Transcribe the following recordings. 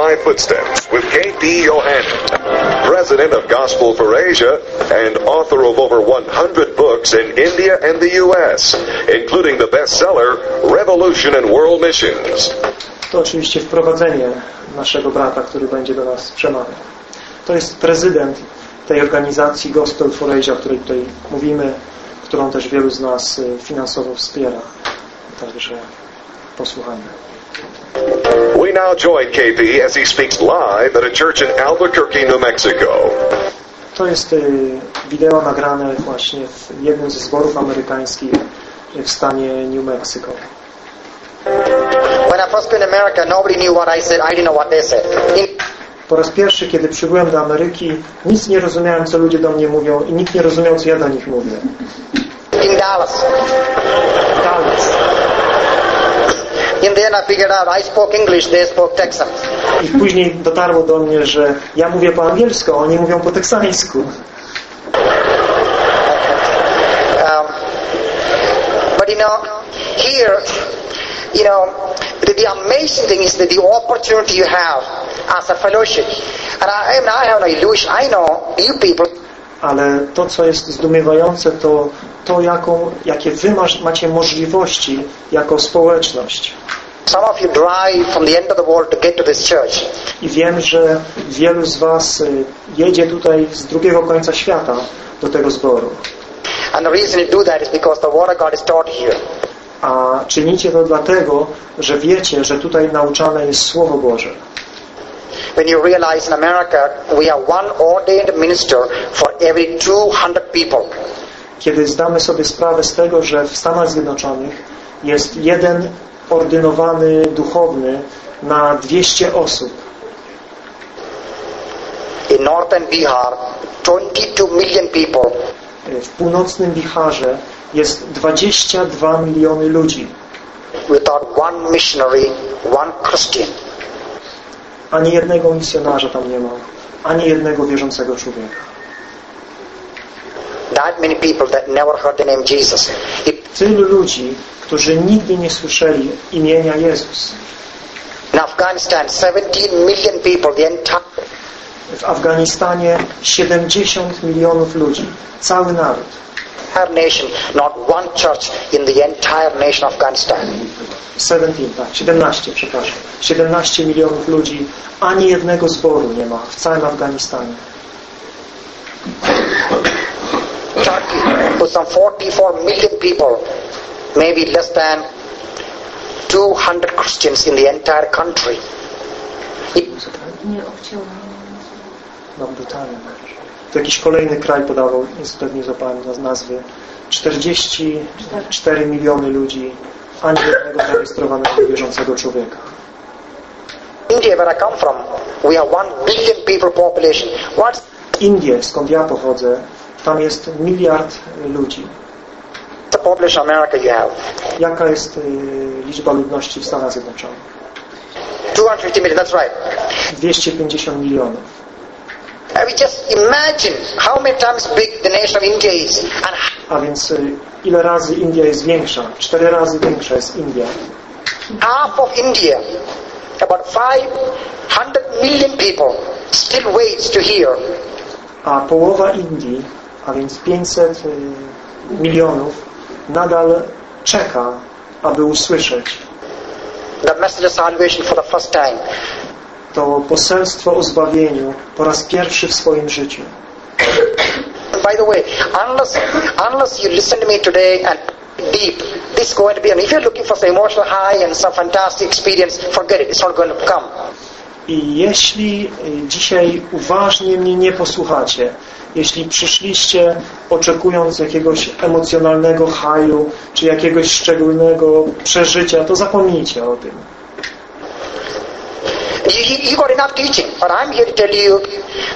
my footsteps with K.P. Yohannan, president of Gospel for Asia and author of over 100 books in India and the U.S., including the bestseller Revolution and World Missions. To oczywiście wprowadzenie naszego brata, który będzie do nas przemawiał. To jest prezydent tej organizacji Gospel for Asia, o której tutaj mówimy, którą też wielu z nas y, finansowo wspiera. Także posłuchajmy. We now join KP as he speaks live at a church in Albuquerque, New Mexico. To jest y, wideo nagrane właśnie w jednym ze zborów amerykańskich w stanie New Mexico. When I first came to America, nobody knew what I said. I didn't know what they said. In, Po raz pierwszy, kiedy przybyłem do Ameryki, nic nie rozumiałem, co ludzie do mnie mówią i nikt nie rozumiał, co ja do nich mówię. in Dallas. Dallas. In the end, I figured out I spoke English, they spoke Texan. I później dotarło do mnie, że ja mówię po angielsku, oni mówią po teksańsku. Um, but you know, here, you know, the, the amazing thing is that the opportunity you have as a fellowship. And I, I, mean, I have no illusion. I know you people Ale to, co jest zdumiewające, to to, jaką, jakie wy macie możliwości jako społeczność. Some of you drive from the end of the world to get to this church. I wiem, że wielu z was y, jedzie tutaj z drugiego końca świata do tego zboru. And the reason you do that is because the Word of God is taught here. A czynicie to dlatego, że wiecie, że tutaj nauczane jest Słowo Boże. When you realize in America we have one ordained minister for every 200 people. Kiedy zdamy sobie sprawę z tego, że w Stanach Zjednoczonych jest jeden ordynowany duchowny na 200 osób. In northern Bihar, 22 million people. W północnym Bicharze jest 22 miliony ludzi. without one missionary, one Christian. Ani jednego misjonarza tam nie ma. Ani jednego wierzącego człowieka. That many people that never heard the name Jesus. Tylu ludzi, którzy nigdy nie słyszeli imienia Jezus. in Afghanistan, 17 million people, the entire W Afganistanie 70 milionów ludzi. Cały naród. nation, not one church in the entire nation of Afghanistan. 17, tak, 17, przepraszam. 17 milionów ludzi, ani jednego zboru nie ma w całym Afganistanie. Turkey, with some 44 million people, maybe less than 200 Christians in the entire country. It, No, brutalnie. To jakiś kolejny kraj podawał, niestety nie zapałem naz- nazwy. 44 miliony ludzi, ani jednego zarejestrowanego wierzącego człowieka. India, where I come from, we have one billion people population. What's Indie, skąd ja pochodzę, tam jest miliard ludzi. population of America you have? Jaka jest y, liczba ludności w Stanach Zjednoczonych? 250 million, that's right. 250 milionów. Mean, just imagine how many times big the nation of India is and A więc y, ile razy India jest większa? Cztery razy większa jest India. half of India, about 500 million people still waits to hear A połowa Indii, a więc 500 y, milionów, nadal czeka, aby usłyszeć to poselstwo o zbawieniu po raz pierwszy w swoim życiu. By the way, unless unless you listen to me today and deep, this is going to be, and if you're looking for some emotional high and some fantastic experience, forget it. It's not going to come. I jeśli y, dzisiaj uważnie mnie nie posłuchacie, jeśli przyszliście oczekując jakiegoś emocjonalnego haju, czy jakiegoś szczególnego przeżycia, to zapomnijcie o tym. You, you you got enough teaching, but I'm here to tell you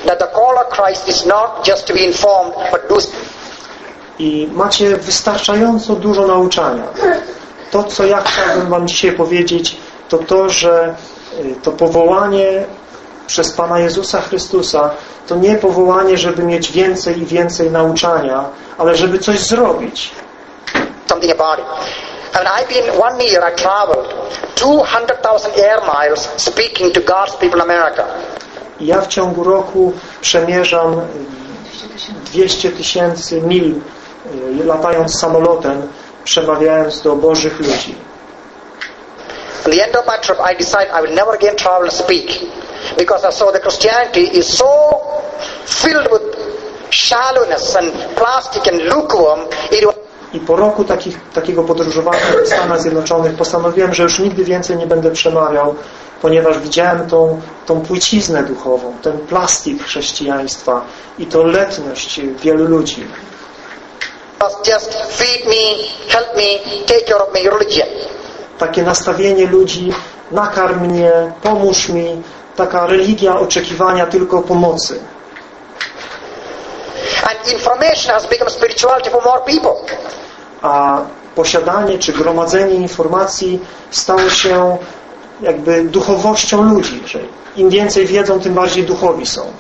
that the call of Christ is not just to be informed, but do I macie wystarczająco dużo nauczania. To, co ja chciałbym Wam dzisiaj powiedzieć, to to, że y, to powołanie przez Pana Jezusa Chrystusa to nie powołanie, żeby mieć więcej i więcej nauczania, ale żeby coś zrobić. something about it. Mean, I've been one year I traveled 200,000 air miles speaking to God's people in America. Ja w ciągu roku przemierzam 200 tysięcy mil y, latając samolotem, przemawiając do Bożych ludzi. At the end of my trip, I decided I will never again travel and speak because I saw that Christianity is so filled with shallowness and plastic and lukewarm. It was I po roku takich, takiego podróżowania w Stanach Zjednoczonych postanowiłem, że już nigdy więcej nie będę przemawiał, ponieważ widziałem tą, tą płyciznę duchową, ten plastik chrześcijaństwa i to letność wielu ludzi. was just feed me, help me, take care of my religion. Takie nastawienie ludzi, nakarm mnie, pomóż mi, taka religia oczekiwania tylko pomocy. And information has become spirituality for more people. A posiadanie czy gromadzenie informacji stało się jakby duchowością ludzi, że im więcej wiedzą, tym bardziej duchowi są.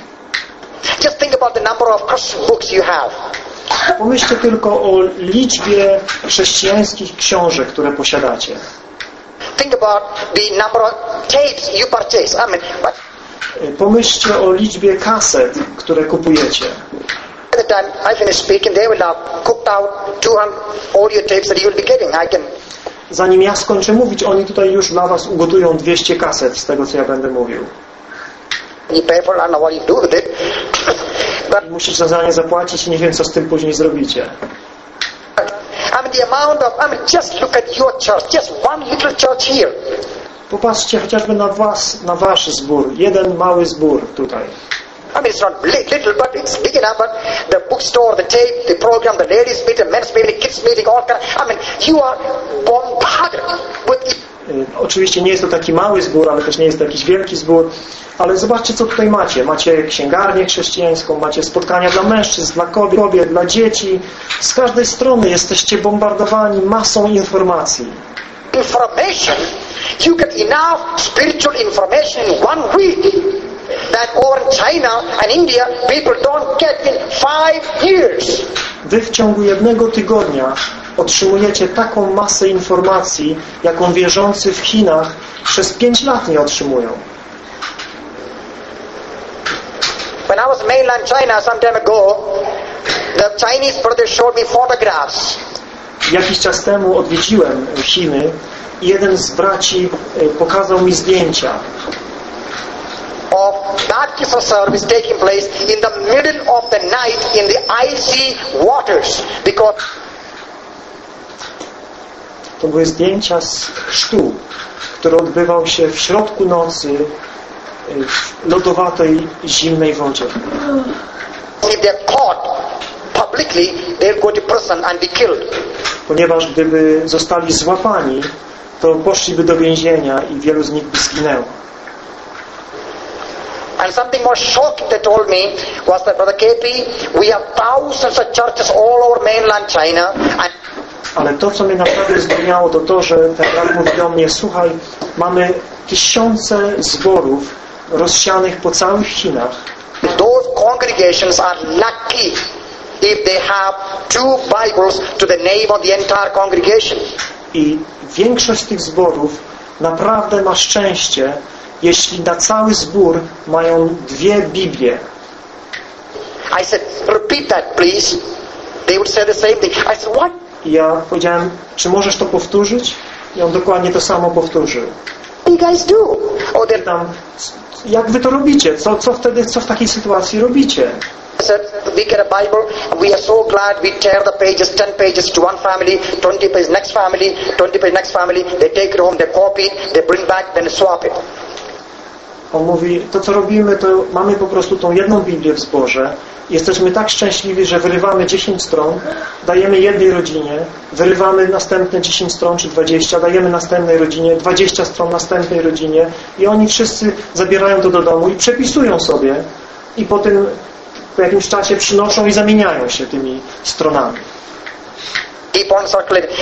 Just think about the number of Christian books you have. Pomyślcie tylko o liczbie chrześcijańskich książek, które posiadacie. Think about the number of tapes you purchase. I mean, but Pomyślcie o liczbie kaset, które kupujecie. by the time I finish speaking, they will have cooked out 200 audio tapes that you will be getting. I can Zanim ja skończę mówić, oni tutaj już dla Was ugotują 200 kaset z tego, co ja będę mówił. you pay for it. I don't know what you do with it. But Musicie za nie zapłacić i nie wiem, co z tym później zrobicie. I mean, the amount of, I mean, just look at your church, just one little church here. Popatrzcie chociażby na Was, na Wasz zbór. Jeden mały zbór tutaj. I mean, it's not li- little, but it's big enough. But the bookstore, the tape, the program, the ladies' meeting, men's meeting, kids' meeting, all kind. Of, I mean, you are bombarded with Oczywiście nie jest to taki mały zbór, ale też nie jest to jakiś wielki zbór. Ale zobaczcie, co tutaj macie. Macie księgarnię chrześcijańską, macie spotkania dla mężczyzn, dla kobiet, dla dzieci. Z każdej strony jesteście bombardowani masą informacji. information. You get enough spiritual information in one week that over in China and India, people don't get in five years. Wy w ciągu jednego tygodnia otrzymujecie taką masę informacji, jaką wierzący w Chinach przez pięć lat nie otrzymują. When I was in mainland China some time ago, the Chinese brother showed me photographs Jakiś czas temu odwiedziłem Chiny i jeden z braci e, pokazał mi zdjęcia of baptism service taking place in the middle of the night in the icy waters because To były zdjęcia z chrztu, który odbywał się w środku nocy y, w lodowatej, zimnej wodzie. Ponieważ gdyby zostali złapani, to poszliby do więzienia i wielu z nich by zginęło. And something more shocking they told me was that, Brother KP, we have thousands of churches all over mainland China, and Ale to, co mnie naprawdę zdumiało, to to, że ten brat mówi do mnie, słuchaj, mamy tysiące zborów rozsianych po całych Chinach those congregations are lucky if they have two Bibles to the name of the entire congregation. i większość tych zborów naprawdę ma szczęście, jeśli na cały zbór mają dwie Biblie. I said, repeat that, please. They would say the same thing. I said, what? I ja powiedziałem, czy możesz to powtórzyć? I on dokładnie to samo powtórzył. you guys do? Tam, jak wy to robicie? Co, co wtedy, co w takiej sytuacji robicie? We get a Bible, we are so glad we tear the pages, 10 pages to one family, 20 pages next family, 20 pages next family. They take it home, they copy it, they bring back, then swap it. On mówi, to co robimy, to mamy po prostu tą jedną Biblię w zborze. Jesteśmy tak szczęśliwi, że wyrywamy 10 stron, dajemy jednej rodzinie, wyrywamy następne 10 stron czy 20, dajemy następnej rodzinie, 20 stron następnej rodzinie i oni wszyscy zabierają to do domu i przepisują sobie i potem po jakimś czasie przynoszą i zamieniają się tymi stronami. Keep on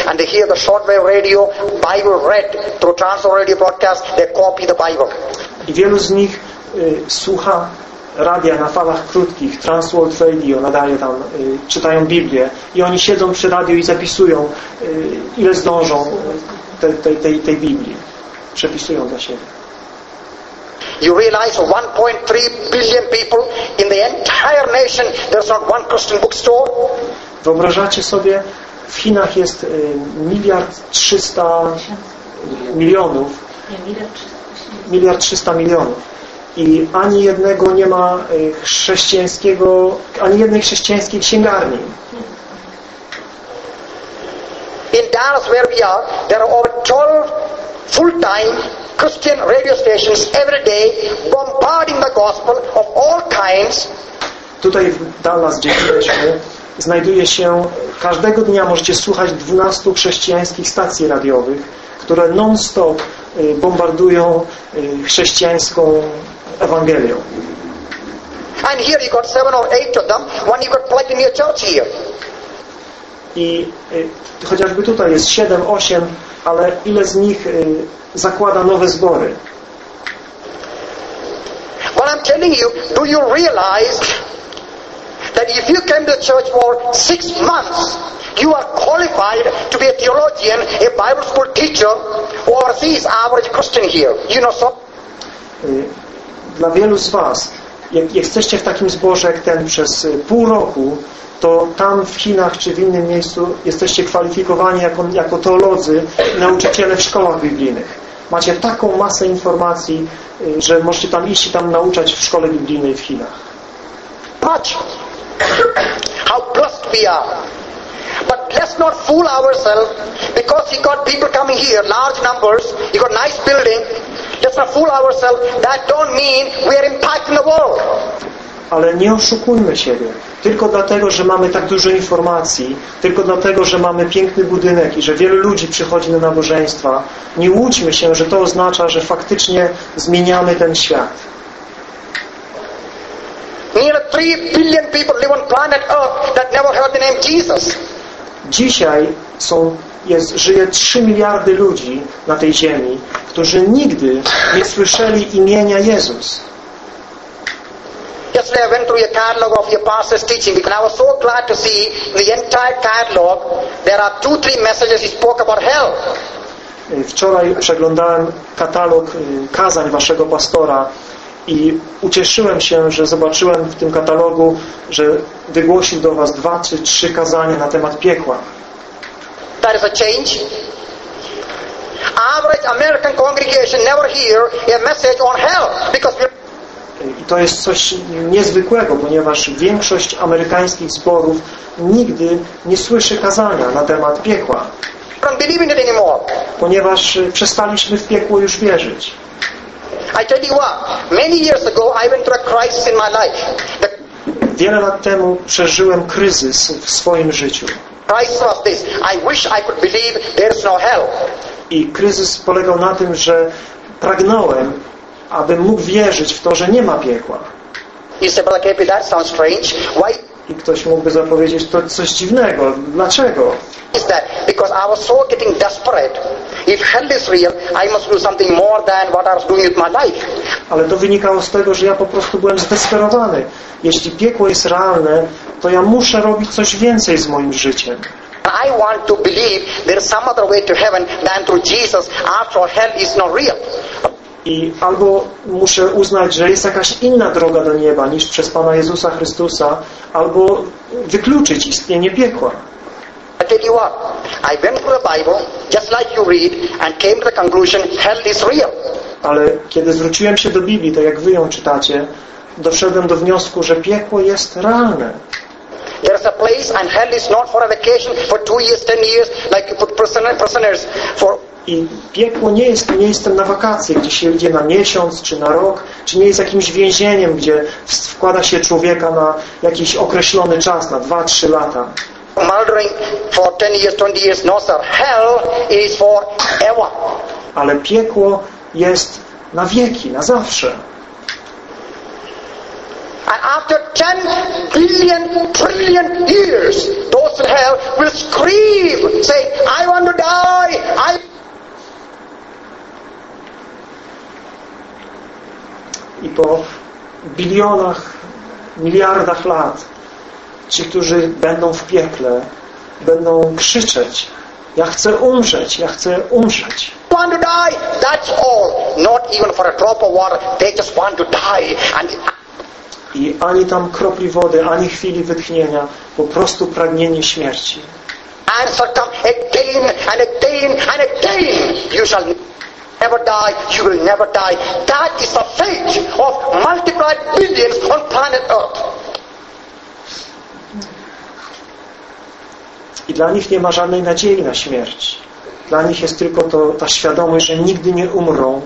and they hear the shortwave radio, Bible read through transfer radio broadcast, they copy the Bible. I wielu z nich y, słucha radia na falach krótkich, Transworld Radio nadaje tam, y, czytają Biblię i oni siedzą przy radiu i zapisują, y, ile zdążą tej, tej, tej, tej Biblii. przepisują dla siebie. You realize 1.3 billion people in the entire nation, there's not one Christian bookstore? Wyobrażacie sobie, w Chinach jest y, miliard trzysta milionów, Nie, miliard trzysta milionów i ani jednego nie ma y, chrześcijańskiego, ani jednej chrześcijańskiej księgarni. In Dallas, where we are, there are over 12 full-time Christian radio stations every day bombarding the gospel of all kinds. Tutaj w Dallas, gdzie jesteśmy, znajduje się, każdego dnia możecie słuchać 12 chrześcijańskich stacji radiowych, które non-stop y, bombardują y, chrześcijańską Ewangelią. And here you got seven or eight of them, one you got plugged in your church here. I y, chociażby tutaj jest 7, 8, ale ile z nich y, zakłada nowe zbory? Well, I'm telling you, do you realize that if you came to church for six months, you are qualified to be a theologian, a Bible school teacher, or average Christian here? You know so? Y, Dla wielu z Was, jak jesteście w takim zborze jak ten przez y, pół roku, to tam w Chinach czy w innym miejscu jesteście kwalifikowani jako, jako teolodzy nauczyciele w szkołach biblijnych. Macie taką masę informacji, y, że możecie tam iść i tam nauczać w szkole biblijnej w Chinach. Much. How blessed we are. But let's not fool ourselves because you got people coming here, large numbers, you got nice building. Let's not fool ourselves. That don't mean we are impacting the world. Ale nie oszukujmy siebie. Tylko dlatego, że mamy tak dużo informacji, tylko dlatego, że mamy piękny budynek i że wielu ludzi przychodzi na nabożeństwa, nie łudźmy się, że to oznacza, że faktycznie zmieniamy ten świat. Nearly 3 billion people live on planet Earth that never heard the name Jesus. Dzisiaj są, jest, żyje 3 miliardy ludzi na tej ziemi, którzy nigdy nie słyszeli imienia Jezus. Yesterday I went through a catalog of your pastor's teaching and I was so glad to see the entire catalog. There are two, three messages he spoke about hell. Wczoraj przeglądałem katalog y, kazań waszego pastora i ucieszyłem się, że zobaczyłem w tym katalogu, że wygłosił do was dwa czy trzy kazania na temat piekła. That is a change. Average American congregation never hear a message on hell because we're I to jest coś niezwykłego, ponieważ większość amerykańskich zborów nigdy nie słyszy kazania na temat piekła, ponieważ przestaliśmy w piekło już wierzyć. I tell you what, many years ago I went through a crisis in my life. The Wiele lat temu przeżyłem kryzys w swoim życiu. crisis was this. I wish I could believe there is no hell. I kryzys polegał na tym, że pragnąłem, abym mógł wierzyć w to, że nie ma piekła. You say, Brother KP, that sounds strange. Why I ktoś mógłby zapowiedzieć, to coś dziwnego. Dlaczego? is that? Because I was so getting desperate. If hell is real, I must do something more than what I was doing with my life. Ale to wynikało z tego, że ja po prostu byłem zdesperowany. Jeśli piekło jest realne, to ja muszę robić coś więcej z moim życiem. I want to believe there is some other way to heaven than through Jesus. After all, hell is not real. I albo muszę uznać, że jest jakaś inna droga do nieba niż przez Pana Jezusa Chrystusa, albo wykluczyć istnienie piekła. I tell you what, I went through the Bible, just like you read, and came to the conclusion hell is real. Ale kiedy zwróciłem się do Biblii, tak jak wy ją czytacie, doszedłem do wniosku, że piekło jest realne. There is a place and hell is not for a vacation for two years, ten years, like you put prisoner, prisoners for I piekło nie jest miejscem na wakacje, gdzie się idzie na miesiąc czy na rok, czy nie jest jakimś więzieniem, gdzie wkłada się człowieka na jakiś określony czas, na 2-3 lata. murdering for 10 years, 20 years. Sir. Hell is for ever. Ale piekło jest na wieki, na zawsze. And after 10 billion, trillion years, those in hell will scream, saying, I want to die. I I po bilionach, miliardach lat ci, którzy będą w piekle, będą krzyczeć ja chcę umrzeć, ja chcę umrzeć. want want to die. That's all. Not even for a drop of water. They just want to die. And I ani tam kropli wody, ani chwili wytchnienia, po prostu pragnienie śmierci. answer come again and again and again. You shall never die. You will never die. That is the fate of multiplied billions on planet Earth. I dla nich nie ma żadnej nadziei na śmierć. Dla nich jest tylko to, ta świadomość, że nigdy nie umrą,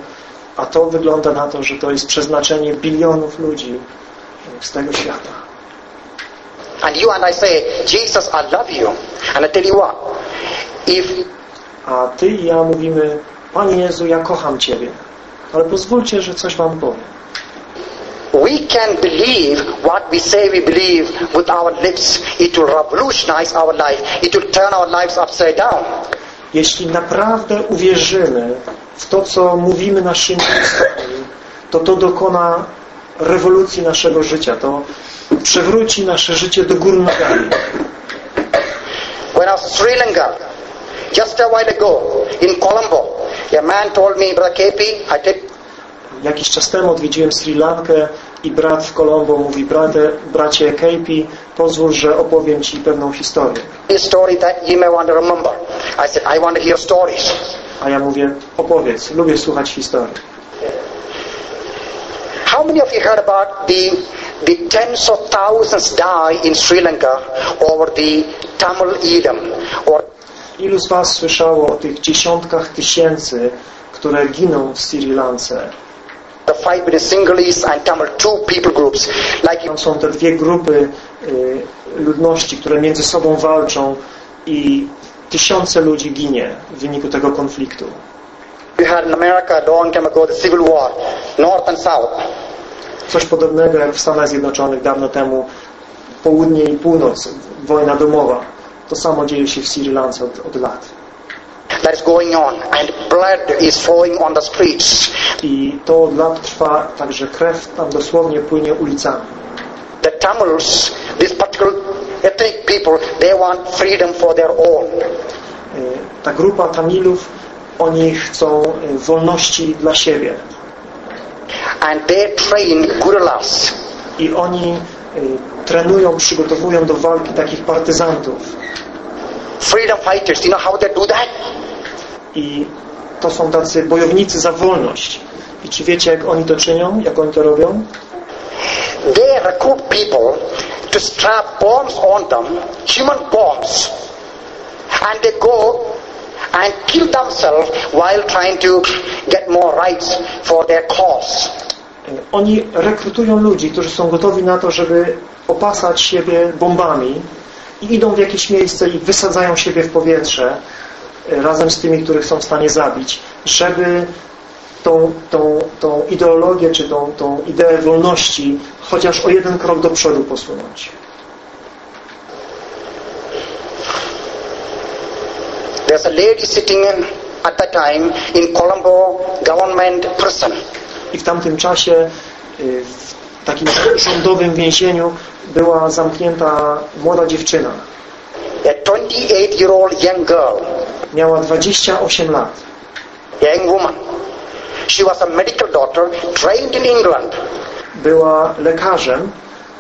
a to wygląda na to, że to jest przeznaczenie bilionów ludzi z tego świata. And you and I say, Jesus, I love you. And I tell you what, if A Ty i ja mówimy, Panie Jezu, ja kocham Ciebie. Ale pozwólcie, że coś Wam powiem. we can believe what we say we believe with our lips, it will revolutionize our life. It will turn our lives upside down. Jeśli naprawdę uwierzymy w to, co mówimy naszymi ustami, to to dokona rewolucji naszego życia. To przewróci nasze życie do góry nogami. When I was Sri Lanka, just a while ago, in Colombo, a man told me, Brother KP, I take Jakiś czas temu odwiedziłem Sri Lankę i brat w Colombo mówi, bracie, bracie Kejpi, pozwól, że opowiem Ci pewną historię. a story that you may want to remember. I said, I want to hear stories. A ja mówię, opowiedz, lubię słuchać historii. How many of you heard about the, the tens of thousands die in Sri Lanka over the Tamil Edom or Ilu z Was słyszało o tych dziesiątkach tysięcy, które giną w Sri Lance? the fight Sinhalese and Tamil, two people groups. Like są te dwie grupy y, ludności, które między sobą walczą i tysiące ludzi ginie w wyniku tego konfliktu. you had in America long time ago the Civil War, North and South. Coś podobnego jak w Stanach Zjednoczonych dawno temu, południe i północ, wojna domowa. To samo dzieje się w Sri Lance od, od lat. that is going on and blood is flowing on the streets. I to od lat trwa, także krew tam dosłownie płynie ulicami. The Tamils, this particular ethnic people, they want freedom for their own. Y, Ta grupa Tamilów, oni chcą y, wolności dla siebie. And they train guerrillas. I oni trenują, przygotowują do walki takich partyzantów. Freedom fighters, you know how they do that? I to są tacy bojownicy za wolność. I czy wiecie, jak oni to czynią? Jak oni to robią? They recruit people to strap bombs on them, human bombs, and they go and kill themselves while trying to get more rights for their cause. Oni rekrutują ludzi, którzy są gotowi na to, żeby opasać siebie bombami i idą w jakieś miejsce i wysadzają siebie w powietrze y, razem z tymi, których są w stanie zabić, żeby tą, tą, tą ideologię, czy tą, tą ideę wolności chociaż o jeden krok do przodu posunąć. There's a lady sitting in, at that time in Colombo government prison. I w tamtym czasie y, w takim rządowym więzieniu była zamknięta młoda dziewczyna. A 28-year-old young girl, Miała 28 lat. young woman. She was a medical doctor trained in England. Była lekarzem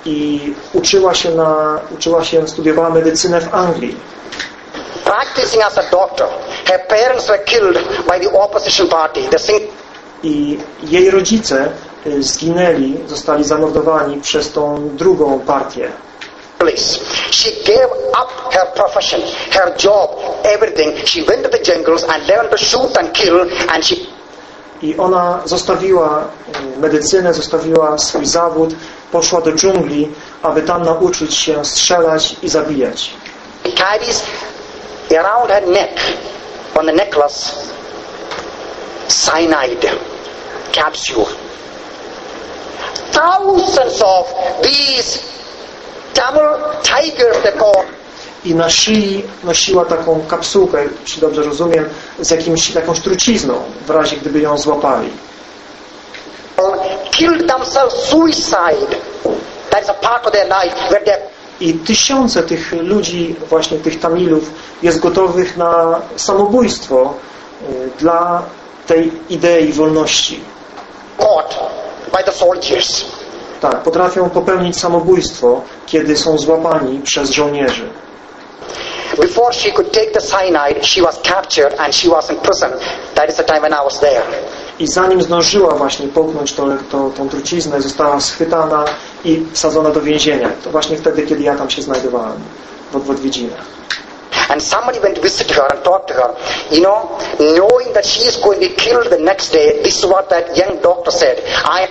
i uczyła się, na, uczyła się, studiowała medycynę w Anglii. Practicing as a doctor, her parents were killed by the opposition party, the I jej rodzice y, zginęli, zostali zamordowani przez tą drugą partię. She gave up her profession, her job, everything. She went to the jungles and learned to shoot and kill and she I ona zostawiła y, medycynę, zostawiła swój zawód, poszła do dżungli, aby tam nauczyć się strzelać i zabijać. carries around her neck, on the necklace, cyanide capsule. Thousands of these Tamil tigers, they call, I na szyi nosiła taką kapsułkę, jeśli dobrze rozumiem, z jakimś, jakąś trucizną, w razie gdyby ją złapali. I tysiące tych ludzi, właśnie tych Tamilów, jest gotowych na samobójstwo y, dla tej idei wolności. Caught by the soldiers. Tak, potrafią popełnić samobójstwo, kiedy są złapani przez żołnierzy. Before she could take the cyanide, she was captured and she was in prison. That is the time when I was there. I zanim zdążyła właśnie połknąć to, to, tą truciznę, została schwytana i wsadzona do więzienia. To właśnie wtedy, kiedy ja tam się znajdowałem, w, w odwiedzinach. And somebody went to visit her and to her. You know, knowing that she is going to be killed the next day, this is what that young doctor said. I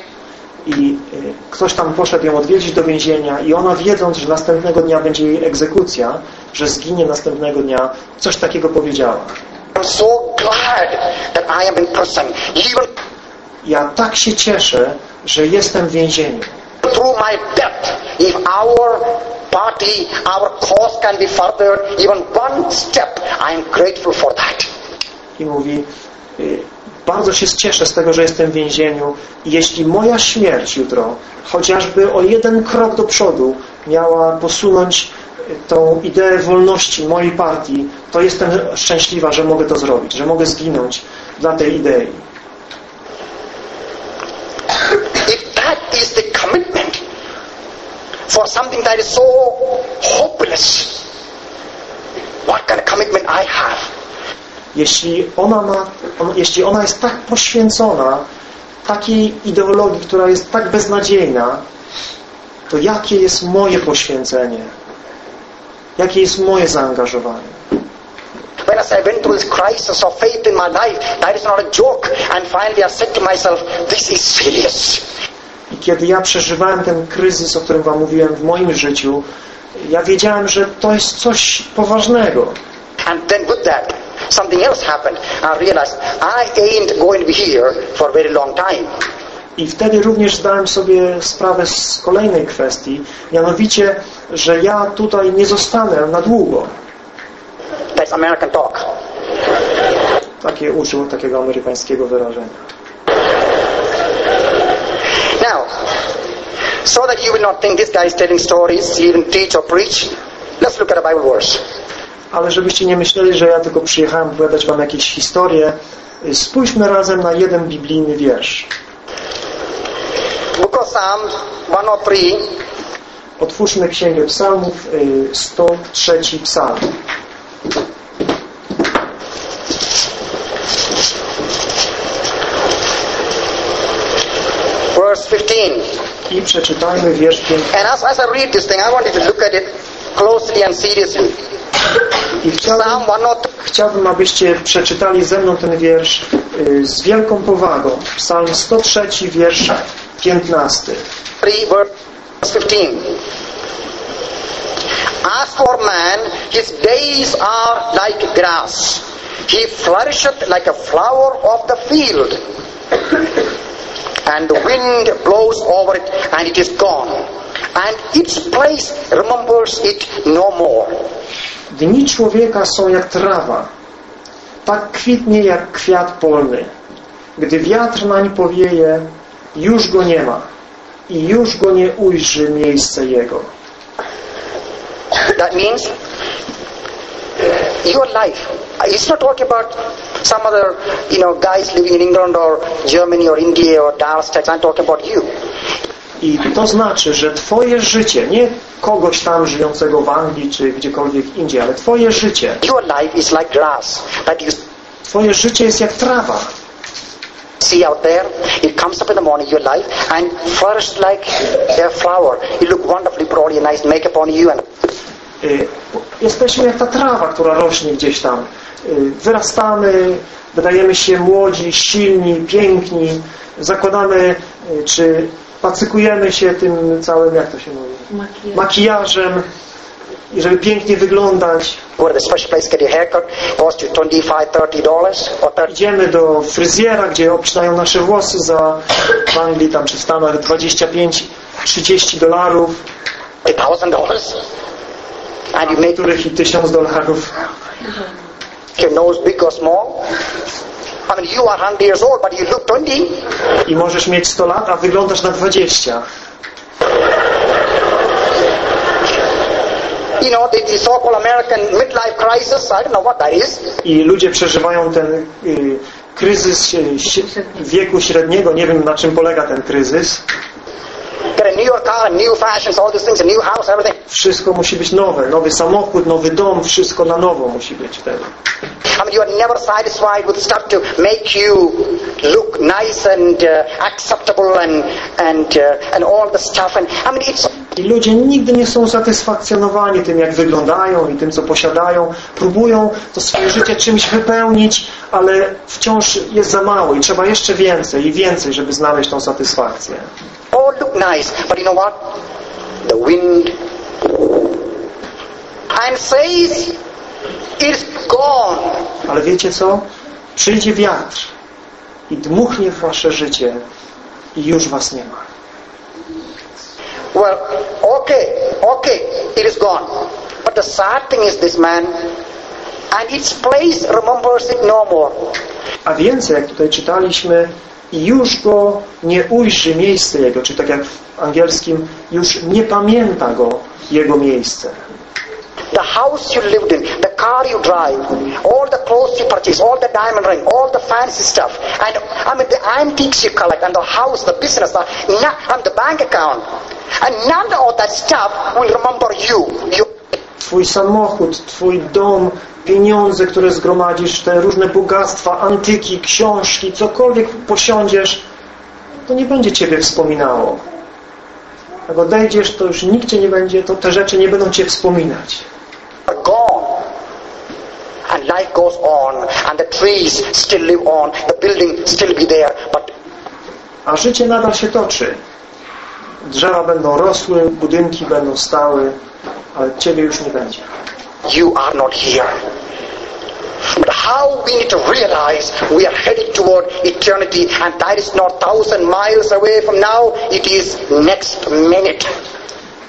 I y, ktoś tam poszedł ją odwiedzić do więzienia i ona wiedząc, że następnego dnia będzie jej egzekucja, że zginie następnego dnia, coś takiego powiedziała. Ja tak się cieszę, że jestem w więzieniu. through my death, if our party, our cause can be furthered even one step, I am grateful for that. I mówi, y, bardzo się cieszę z tego, że jestem w więzieniu jeśli moja śmierć jutro, chociażby o jeden krok do przodu miała posunąć y, tą ideę wolności mojej partii, to jestem szczęśliwa, że mogę to zrobić, że mogę zginąć dla tej idei. If that is the commitment for something that is so hopeless, what kind of commitment I have? Jeśli ona, ma, on, jeśli ona jest tak poświęcona takiej ideologii, która jest tak beznadziejna, to jakie jest moje poświęcenie? Jakie jest moje zaangażowanie? When as I went through this crisis of faith in my life, that is not a joke. And finally I said to myself, this is serious. I kiedy ja przeżywałem ten kryzys, o którym Wam mówiłem w moim życiu, ja wiedziałem, że to jest coś poważnego. And then with that, something else happened. I realized I ain't going to be here for a very long time. I wtedy również zdałem sobie sprawę z kolejnej kwestii, mianowicie, że ja tutaj nie zostanę na długo. That's American talk. Takie użył takiego amerykańskiego wyrażenia. So that you will not think this guy is telling stories, he didn't teach or preach, let's look at a Bible verse. Ale żebyście nie myśleli, że ja tylko przyjechałem opowiadać Wam jakieś historie, spójrzmy razem na jeden biblijny wiersz. Book of Psalms 103, Otwórzmy Księgę Psalmów, y, 103 psalm. verse 15. I przeczytajmy wiersz 5. And as, as I read this thing, I want you to look at it closely and seriously. I chciałbym, 103, chciałbym, abyście przeczytali ze mną ten wiersz y, z wielką powagą. Psalm 103, wiersz 15. verse 15. As for man, his days are like grass. He flourisheth like a flower of the field. And the wind blows over it, and it is gone. And its place remembers it no more. Dni człowieka są jak trawa, tak kwitnie jak kwiat polny. Gdy wiatr nań powieje, już go nie ma i już go nie ujrzy miejsce jego. That means your life. It's not talking about some other, you know, guys living in England or Germany or India or Dallas, Texas. I'm talking about you. I to znaczy, że Twoje życie, nie kogoś tam żyjącego w Anglii czy gdziekolwiek indziej, ale Twoje życie, Your life is like grass that you Twoje życie jest jak trawa. see out there. It comes up in the morning, your life, and flourishes like a flower. You look wonderfully, put all your nice makeup on you, and Jesteśmy jak ta trawa, która rośnie gdzieś tam. Y, Wyrastamy, wydajemy się młodzi, silni, piękni, zakładamy, y, czy pacykujemy się tym całym, jak to się mówi, Makijaż. makijażem, i żeby pięknie wyglądać. go to the special place, get your haircut, cost you 25 30 dollars or 30 Idziemy do fryzjera, gdzie obcinają nasze włosy za w Anglii tam czy w Stanach 25-30 dolarów, and you make których 1000 dolarów. your nose big or small. I mean, you are 100 years old, but you look 20. I możesz mieć 100 lat, a wyglądasz na 20. You know, the, the so-called American midlife crisis, I don't know what that is. I ludzie przeżywają ten y, kryzys si- wieku średniego, nie wiem na czym polega ten kryzys. Get a newer car, new fashions, all these things, a new house, everything. Wszystko musi być nowe, nowy samochód, nowy dom, wszystko na nowo musi być wtedy. I mean, you are never satisfied with stuff to make you look nice and uh, acceptable and and uh, and all the stuff. And I mean, it's I ludzie nigdy nie są satysfakcjonowani tym, jak wyglądają i tym, co posiadają. Próbują to swoje życie czymś wypełnić, ale wciąż jest za mało i trzeba jeszcze więcej i więcej, żeby znaleźć tą satysfakcję. All look nice, but you know what? The wind and says it's gone. Ale wiecie co? Przyjdzie wiatr i dmuchnie w wasze życie i już was nie ma. Well, okay, okay, it is gone. But the sad thing is this man, and its place remembers it no more. A więcej, jak tutaj czytaliśmy, i już go nie ujrzy miejsce jego, czy tak jak w angielskim, już nie pamięta go jego miejsce. The house you lived in, the car you drive, all the clothes you purchase, all the diamond ring, all the fancy stuff, and I mean the antiques you collect, and the house, the business, the, and the bank account, and none of that stuff will remember you. you Twój samochód, Twój dom, pieniądze, które zgromadzisz, te różne bogactwa, antyki, książki, cokolwiek posiądziesz, to nie będzie Ciebie wspominało. Jak odejdziesz, to już nikt Cię nie będzie, to te rzeczy nie będą Cię wspominać. And life goes on, and the trees still live on, the building still be there, but A życie nadal się toczy. Drzewa będą rosły, budynki będą stały, ale Ciebie już nie będzie. You are not here. But how we need to realize we are headed toward eternity, and that is not thousand miles away from now, it is next minute.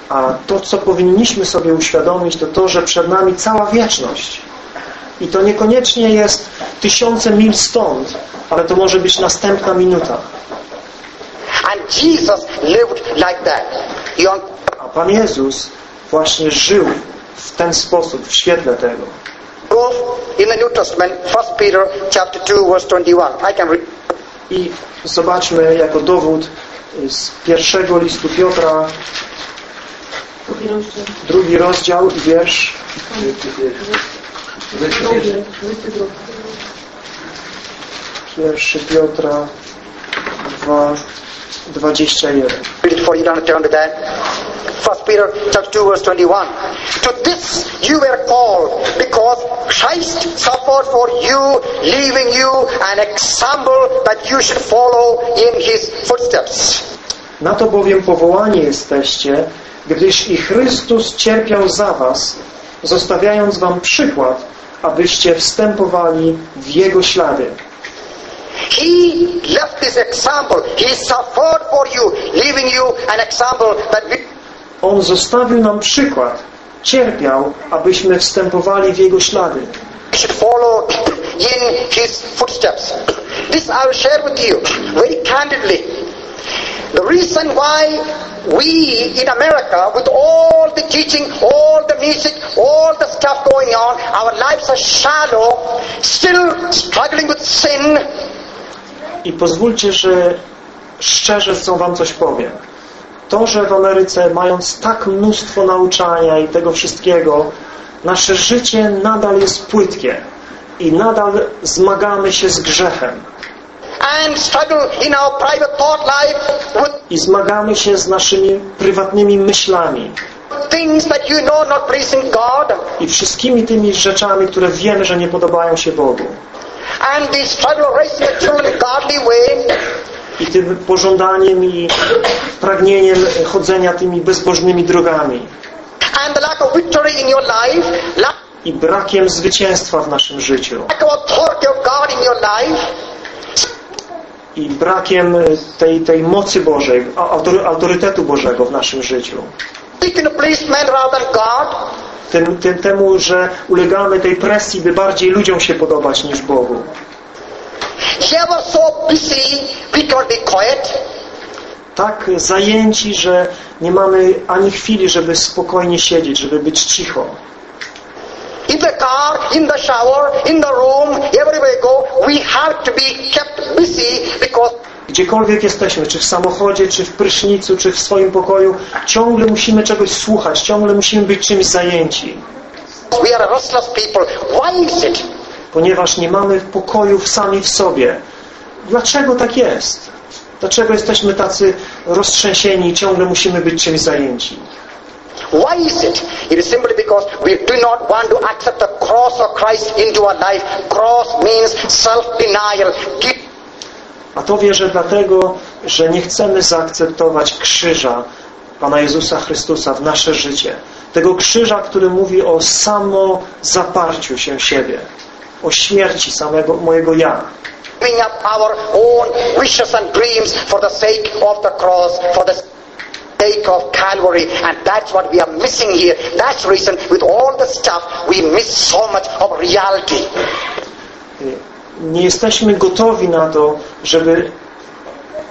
A to, co powinniśmy sobie uświadomić, to to, że przed nami cała wieczność. I to niekoniecznie jest tysiące mil stąd, ale to może być następna minuta. And Jesus lived like that. On A Pan Jezus właśnie żył w ten sposób, w świetle tego. in the New Testament, 1 Peter chapter 2, verse 21. I can read. I zobaczmy jako dowód z pierwszego listu Piotra, Drugi rozdział. i wiersz pierwszy Piotra 2, 21. Read it for you, don't turn to that. 1 Peter chapter 2 verse 21. To this you were called because Christ suffered for you, leaving you an example that you should follow in his footsteps. Na to bowiem powołani jesteście, gdyż i Chrystus cierpiał za was, zostawiając wam przykład, abyście wstępowali w Jego ślady. He left this example. He suffered for you, leaving you an example that we On zostawił nam przykład, cierpiał, abyśmy wstępowali w Jego ślady. should follow in his footsteps. This I will share with you very candidly. The reason why we in America, with all the teaching, all the music, all the stuff going on, our lives are shallow, still struggling with sin, I pozwólcie, że szczerze co wam coś powiem. To, że w Ameryce mając tak mnóstwo nauczania i tego wszystkiego, nasze życie nadal jest płytkie i nadal zmagamy się z grzechem. I zmagamy się z naszymi prywatnymi myślami. i wszystkimi tymi rzeczami, które wiemy, że nie podobają się Bogu and struggle the children in godly way, i tym pożądaniem i pragnieniem chodzenia tymi bezbożnymi drogami. and the lack of victory in your life, lack i brakiem zwycięstwa w naszym życiu. lack of authority of God in your life, i brakiem tej, tej mocy Bożej, autory- autorytetu Bożego w naszym życiu. seeking rather God, Tym, tym, temu, że ulegamy tej presji, by bardziej ludziom się podobać niż Bogu. Tak zajęci, że nie mamy ani chwili, żeby spokojnie siedzieć, żeby być cicho. In the car, in the shower, in the room, everywhere we go, we have to be kept busy because Gdziekolwiek jesteśmy, czy w samochodzie, czy w prysznicu, czy w swoim pokoju, ciągle musimy czegoś słuchać, ciągle musimy być czymś zajęci, we are restless people. Why is it? ponieważ nie mamy pokoju sami w sobie. Dlaczego tak jest? Dlaczego jesteśmy tacy roztrzęsieni i ciągle musimy być czymś zajęci? Why is it? It is simply because we do not want to accept the cross of Christ into our life. Cross means self-denial. A to wierzę dlatego, że nie chcemy zaakceptować krzyża Pana Jezusa Chrystusa w nasze życie. Tego krzyża, który mówi o samozaparciu się siebie, o śmierci samego mojego ja. giving up our own wishes and dreams for the sake of the cross, for the of Calvary. And that's what we are missing here. That's the reason with all the stuff we miss so much of reality. Nie jesteśmy gotowi na to, żeby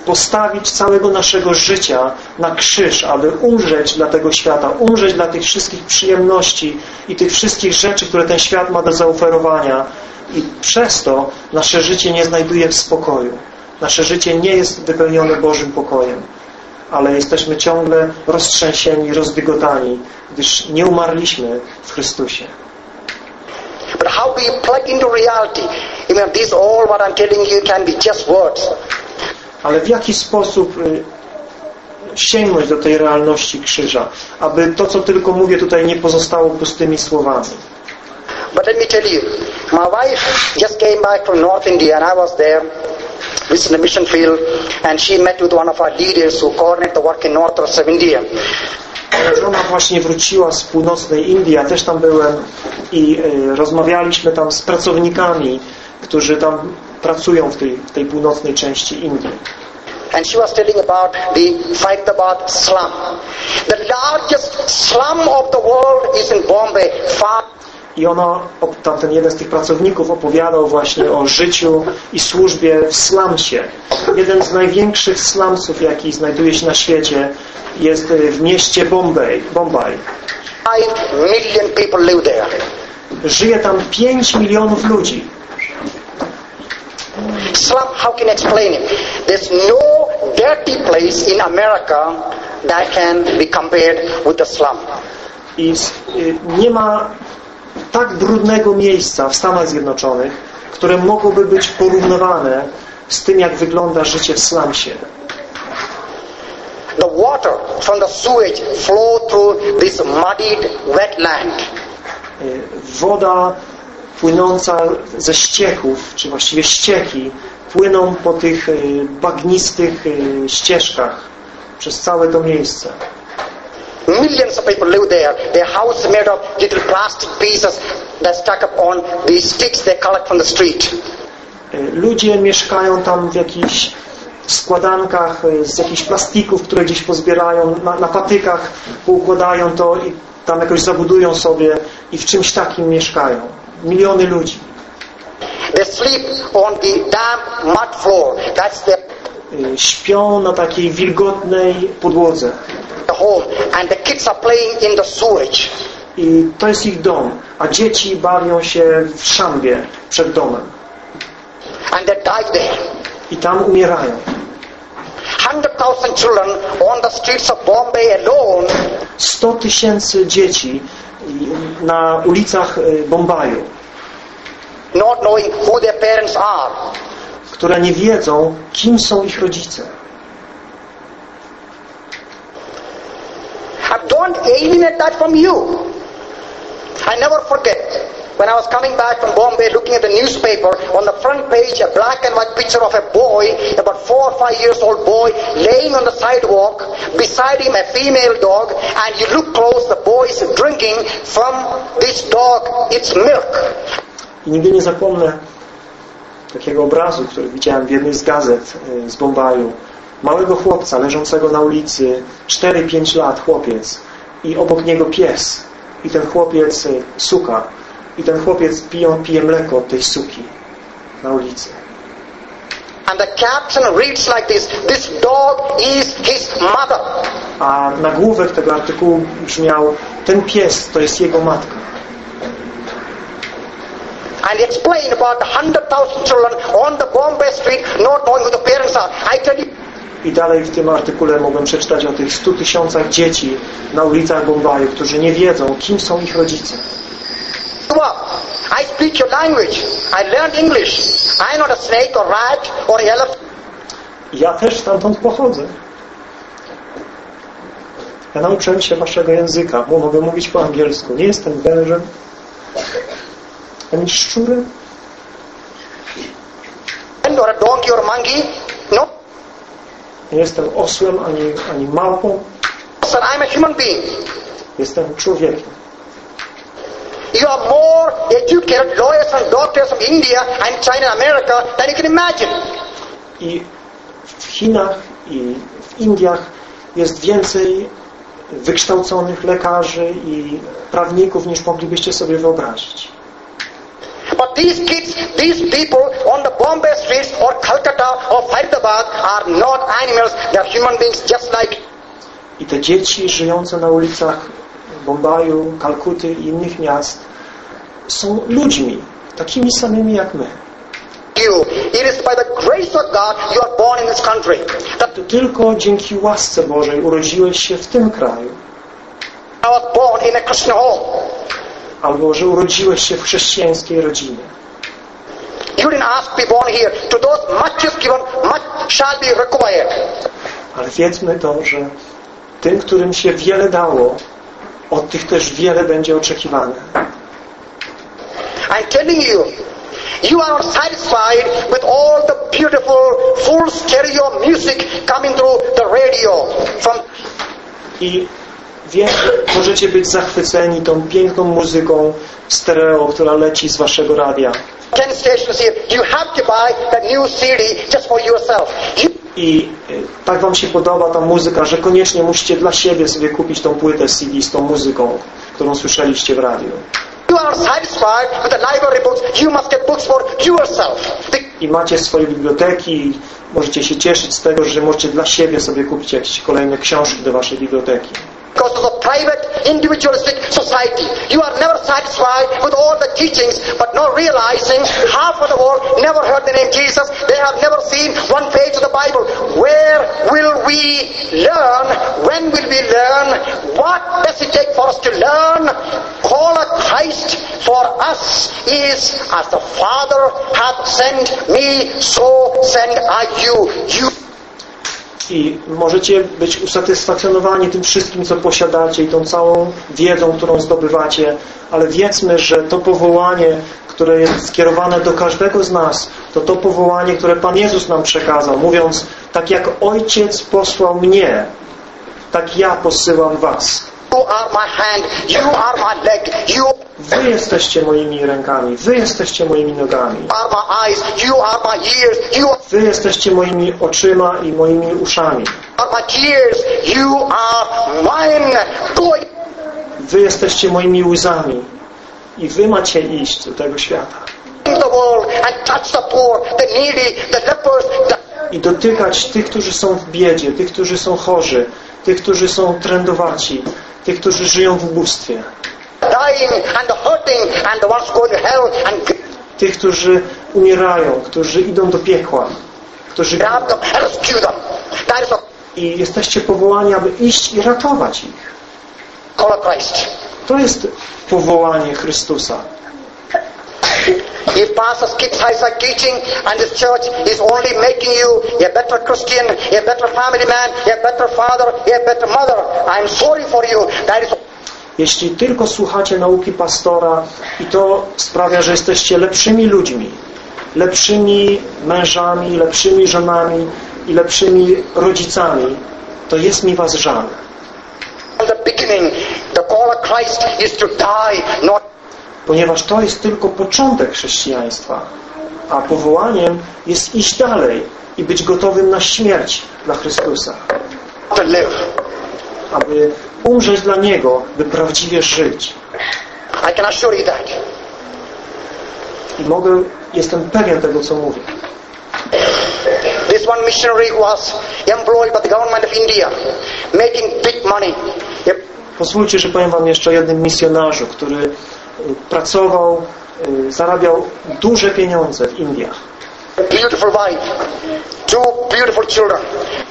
postawić całego naszego życia na krzyż, aby umrzeć dla tego świata, umrzeć dla tych wszystkich przyjemności i tych wszystkich rzeczy, które ten świat ma do zaoferowania. I przez to nasze życie nie znajduje spokoju. Nasze życie nie jest wypełnione Bożym pokojem, ale jesteśmy ciągle roztrzęsieni, rozdygotani, gdyż nie umarliśmy w Chrystusie. But how you plug into reality? This all what I'm telling you can be just words. Ale w jaki sposób y, sięgnąć do tej realności krzyża, aby to, co tylko mówię tutaj, nie pozostało pustymi słowami. But let me tell you, my wife just came back from North India and I was there, visiting the mission field, and she met with one of our leaders who coordinate the work in north of India. Żona właśnie wróciła z północnej Indii, ja też tam byłem i y, rozmawialiśmy tam z pracownikami, którzy tam pracują w tej, w tej północnej części Indii. And she was telling about the about slum. The largest slum of the world is in Bombay, far I ona, o- tamten jeden z tych pracowników opowiadał właśnie o życiu i służbie w slumsie. Jeden z największych slumsów, jaki znajduje się na świecie, jest y, w mieście Bombay. Bombay. million people live there. Żyje tam 5 milionów ludzi. Slum, how can I explain it? There's no dirty place in America that can be compared with the slum. I y, nie ma tak brudnego miejsca w Stanach Zjednoczonych, które mogłoby być porównywane z tym, jak wygląda życie w slumsie. The water from the sewage through this muddied wetland. Y, Woda płynąca ze ścieków, czy właściwie ścieki, płyną po tych y, bagnistych y, ścieżkach przez całe to miejsce. Millions of people live there. Their house made of little plastic pieces that up on the sticks they collect from the street. Y, Ludzie mieszkają tam w jakichś składankach y, z jakichś plastików, które gdzieś pozbierają, na, na patykach poukładają to i tam jakoś zabudują sobie i w czymś takim mieszkają. Miliony ludzi. They sleep on the damp mud floor. That's their Śpią na takiej wilgotnej podłodze. I to jest ich dom. A dzieci bawią się w szambie przed domem. I tam umierają. 100,000 children on the streets of Bombay alone 100 tysięcy dzieci y, na ulicach y, Bombaju, not knowing who their parents are. Które nie wiedzą, kim są ich rodzice. And don't alienate that from you. I never forget when I was coming back from Bombay looking at the newspaper on the front page a black and white picture of a boy about four or five years old boy laying on the sidewalk beside him a female dog and you look close the boy is drinking from this dog its milk I nigdy nie zapomnę takiego obrazu, który widziałem w jednej z gazet y, z Bombaju. Małego chłopca leżącego na ulicy, 4-5 lat chłopiec i obok niego pies. I ten chłopiec y, suka. I ten chłopiec pije, pije mleko od tej suki na ulicy. and the caption reads like this this dog is his mother A nagłówek tego artykułu brzmiał ten pies to jest jego matka. And explain about the 100,000 children on the Bombay street not knowing who the parents are. I tell you, I dalej w tym artykule mogłem przeczytać o tych 100 tysiącach dzieci na ulicach Bombaju, którzy nie wiedzą, kim są ich rodzice. I speak your language. I learned English. I'm not a snake or rat or elephant. Ja też stamtąd pochodzę. Ja nauczyłem się waszego języka, bo mogę mówić po angielsku. Nie jestem wężem, ani szczurem, or a donkey or monkey. No, nie jestem osłem, ani, ani małpą. sir, I'm a human being. Jestem człowiekiem. You are more educated lawyers and doctors from India and China and America than you can imagine. I w Chinach i w Indiach jest więcej wykształconych lekarzy i prawników niż moglibyście sobie wyobrazić. But these kids, these people on the Bombay streets or Calcutta or Faridabad are not animals. They are human beings just like I te dzieci żyjące na ulicach Bombaju, Kalkuty i innych miast są ludźmi, takimi samymi jak my. To tylko dzięki łasce Bożej urodziłeś się w tym kraju, I was born in a Christian home. Albo że urodziłeś się w chrześcijańskiej rodzinie. Ale wiedzmy to, że tym, którym się wiele dało, od tych też wiele będzie oczekiwane. I'm telling you, you are not satisfied with all the beautiful full stereo music coming through the radio from I wiem, że możecie być zachwyceni tą piękną muzyką stereo, która leci z waszego radia. 10 stations here. You have to buy the new CD just for yourself. You I y, tak wam się podoba ta muzyka, że koniecznie musicie dla siebie sobie kupić tą płytę CD z tą muzyką, którą słyszeliście w radiu. I macie swoje biblioteki i możecie się cieszyć z tego, że możecie dla siebie sobie kupić jakieś kolejne książki do waszej biblioteki. Because of the private, individualistic society. You are never satisfied with all the teachings, but not realizing half of the world never heard the name Jesus. They have never seen one page of the Bible. Where will we learn? When will we learn? What does it take for us to learn? Call of Christ for us is as the Father hath sent me, so send I you. You I możecie być usatysfakcjonowani tym wszystkim, co posiadacie i tą całą wiedzą, którą zdobywacie, ale wiedzmy, że to powołanie, które jest skierowane do każdego z nas, to to powołanie, które Pan Jezus nam przekazał, mówiąc, tak jak Ojciec posłał mnie, tak ja posyłam was. You are my hand. You are my leg. You Wy jesteście moimi rękami, wy jesteście moimi nogami, are my eyes. You are my ears. You wy jesteście moimi oczyma i moimi uszami. are my tears. You are mine. Go Wy jesteście moimi łzami i wy macie iść do tego świata i dotykać tych, którzy są w biedzie, tych, którzy są chorzy, tych, którzy są trędowaci, tych, którzy żyją w ubóstwie, tych, którzy umierają, którzy idą do piekła, którzy i jesteście powołani, aby iść i ratować ich. To jest powołanie Chrystusa. If pastors keep Isaac teaching and this church is only making you a better Christian, a better family man, a better father, a better mother, I'm sorry for you. That is Jeśli tylko słuchacie nauki pastora i to sprawia, że jesteście lepszymi ludźmi, lepszymi mężami, lepszymi żonami i lepszymi rodzicami, to jest mi was żal. the beginning. The call of Christ is to die, not Ponieważ to jest tylko początek chrześcijaństwa, a powołaniem jest iść dalej i być gotowym na śmierć dla Chrystusa, aby umrzeć dla Niego, by prawdziwie żyć. I mogę, jestem pewien tego, co mówię. This one missionary was employed by the government of India, making big money. He Pozwólcie, że powiem Wam jeszcze o jednym misjonarzu, który pracował y, zarabiał duże pieniądze w Indiach.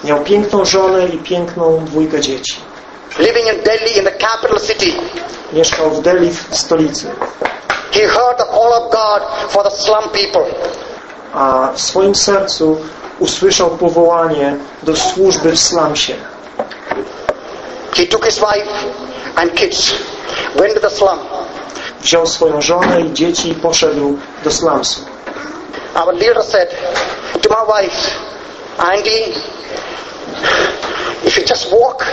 Miał piękną żonę i piękną dwójkę dzieci. Living in Delhi in the capital city. Mieszkał w Delhi, w stolicy. He heard the call of God for the slum people. A w swoim sercu usłyszał powołanie do służby w slumsie. He took his wife and kids, went to the slum. Wziął swoją żonę i dzieci i poszedł do slumsu. Our leader said to my wife, Andy, if you just walk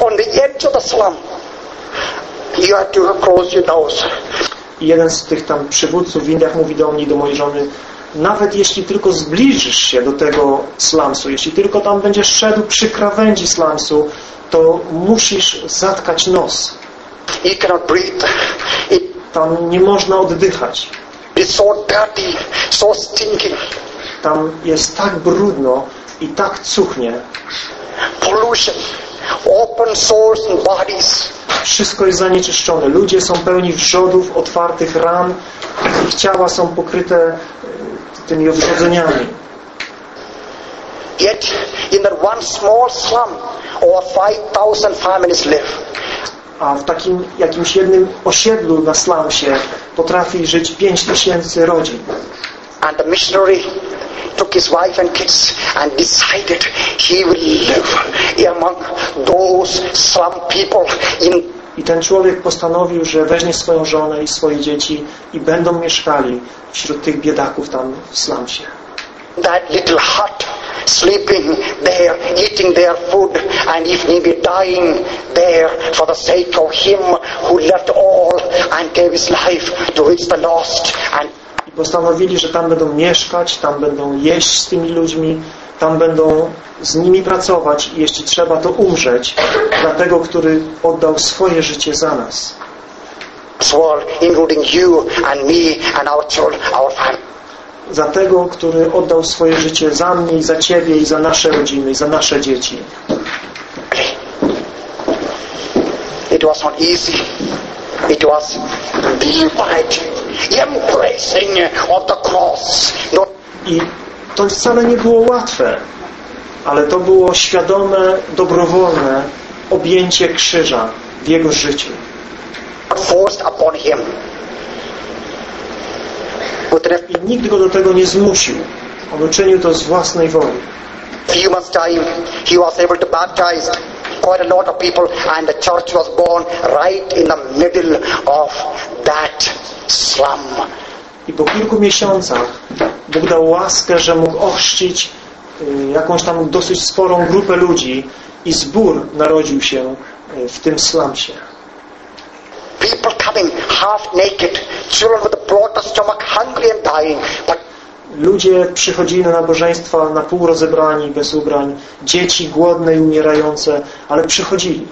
on the edge of the slum, you have to close your doors. I jeden z tych tam przywódców w Indiach mówi do mnie i do mojej żony nawet jeśli tylko zbliżysz się do tego slumsu, jeśli tylko tam będziesz szedł przy krawędzi slumsu, to musisz zatkać nos. Cannot breathe. It Tam nie można oddychać. is so dirty, so stinking. Tam jest tak brudno i tak cuchnie. Pollution, open sores and bodies. Wszystko jest zanieczyszczone. Ludzie są pełni wrzodów, otwartych ran. Ich ciała są pokryte e, tymi wrzodzeniami. Yet in that one small slum, over 5,000 families live. A w takim jakimś jednym osiedlu na slumsie potrafi żyć pięć tysięcy rodzin. And the missionary took his wife and kids and decided he will live among those slum people in I ten człowiek postanowił, że weźmie swoją żonę i swoje dzieci i będą mieszkali wśród tych biedaków tam w slumsie. That little hut, sleeping there, eating their food, and if need be dying there for the sake of him who left all and gave his life to reach the lost and I postanowili, że tam będą mieszkać, tam będą jeść z tymi ludźmi, tam będą z nimi pracować i jeśli trzeba, to umrzeć dla tego, który oddał swoje życie za nas. this world, including you and me and our children, our family. Za tego, który oddał swoje życie za mnie i za Ciebie i za nasze rodziny i za nasze dzieci. It was not easy. It was deliberate, embracing of the cross. Not I to wcale nie było łatwe, ale to było świadome, dobrowolne objęcie krzyża w Jego życiu. forced upon him. I nikt go do tego nie zmusił. On uczynił to z własnej woli. few months' time, he was able to baptize quite a lot of people, and the church was born right in the middle of that slum. I po kilku miesiącach Bóg dał łaskę, że mógł ochrzcić y, jakąś tam dosyć sporą grupę ludzi i zbór narodził się y, w tym slumsie. People coming half naked, children with a bloated stomach, hungry and dying, but Ludzie przychodzili na nabożeństwa na pół rozebrani, bez ubrań, dzieci głodne i umierające, ale przychodzili.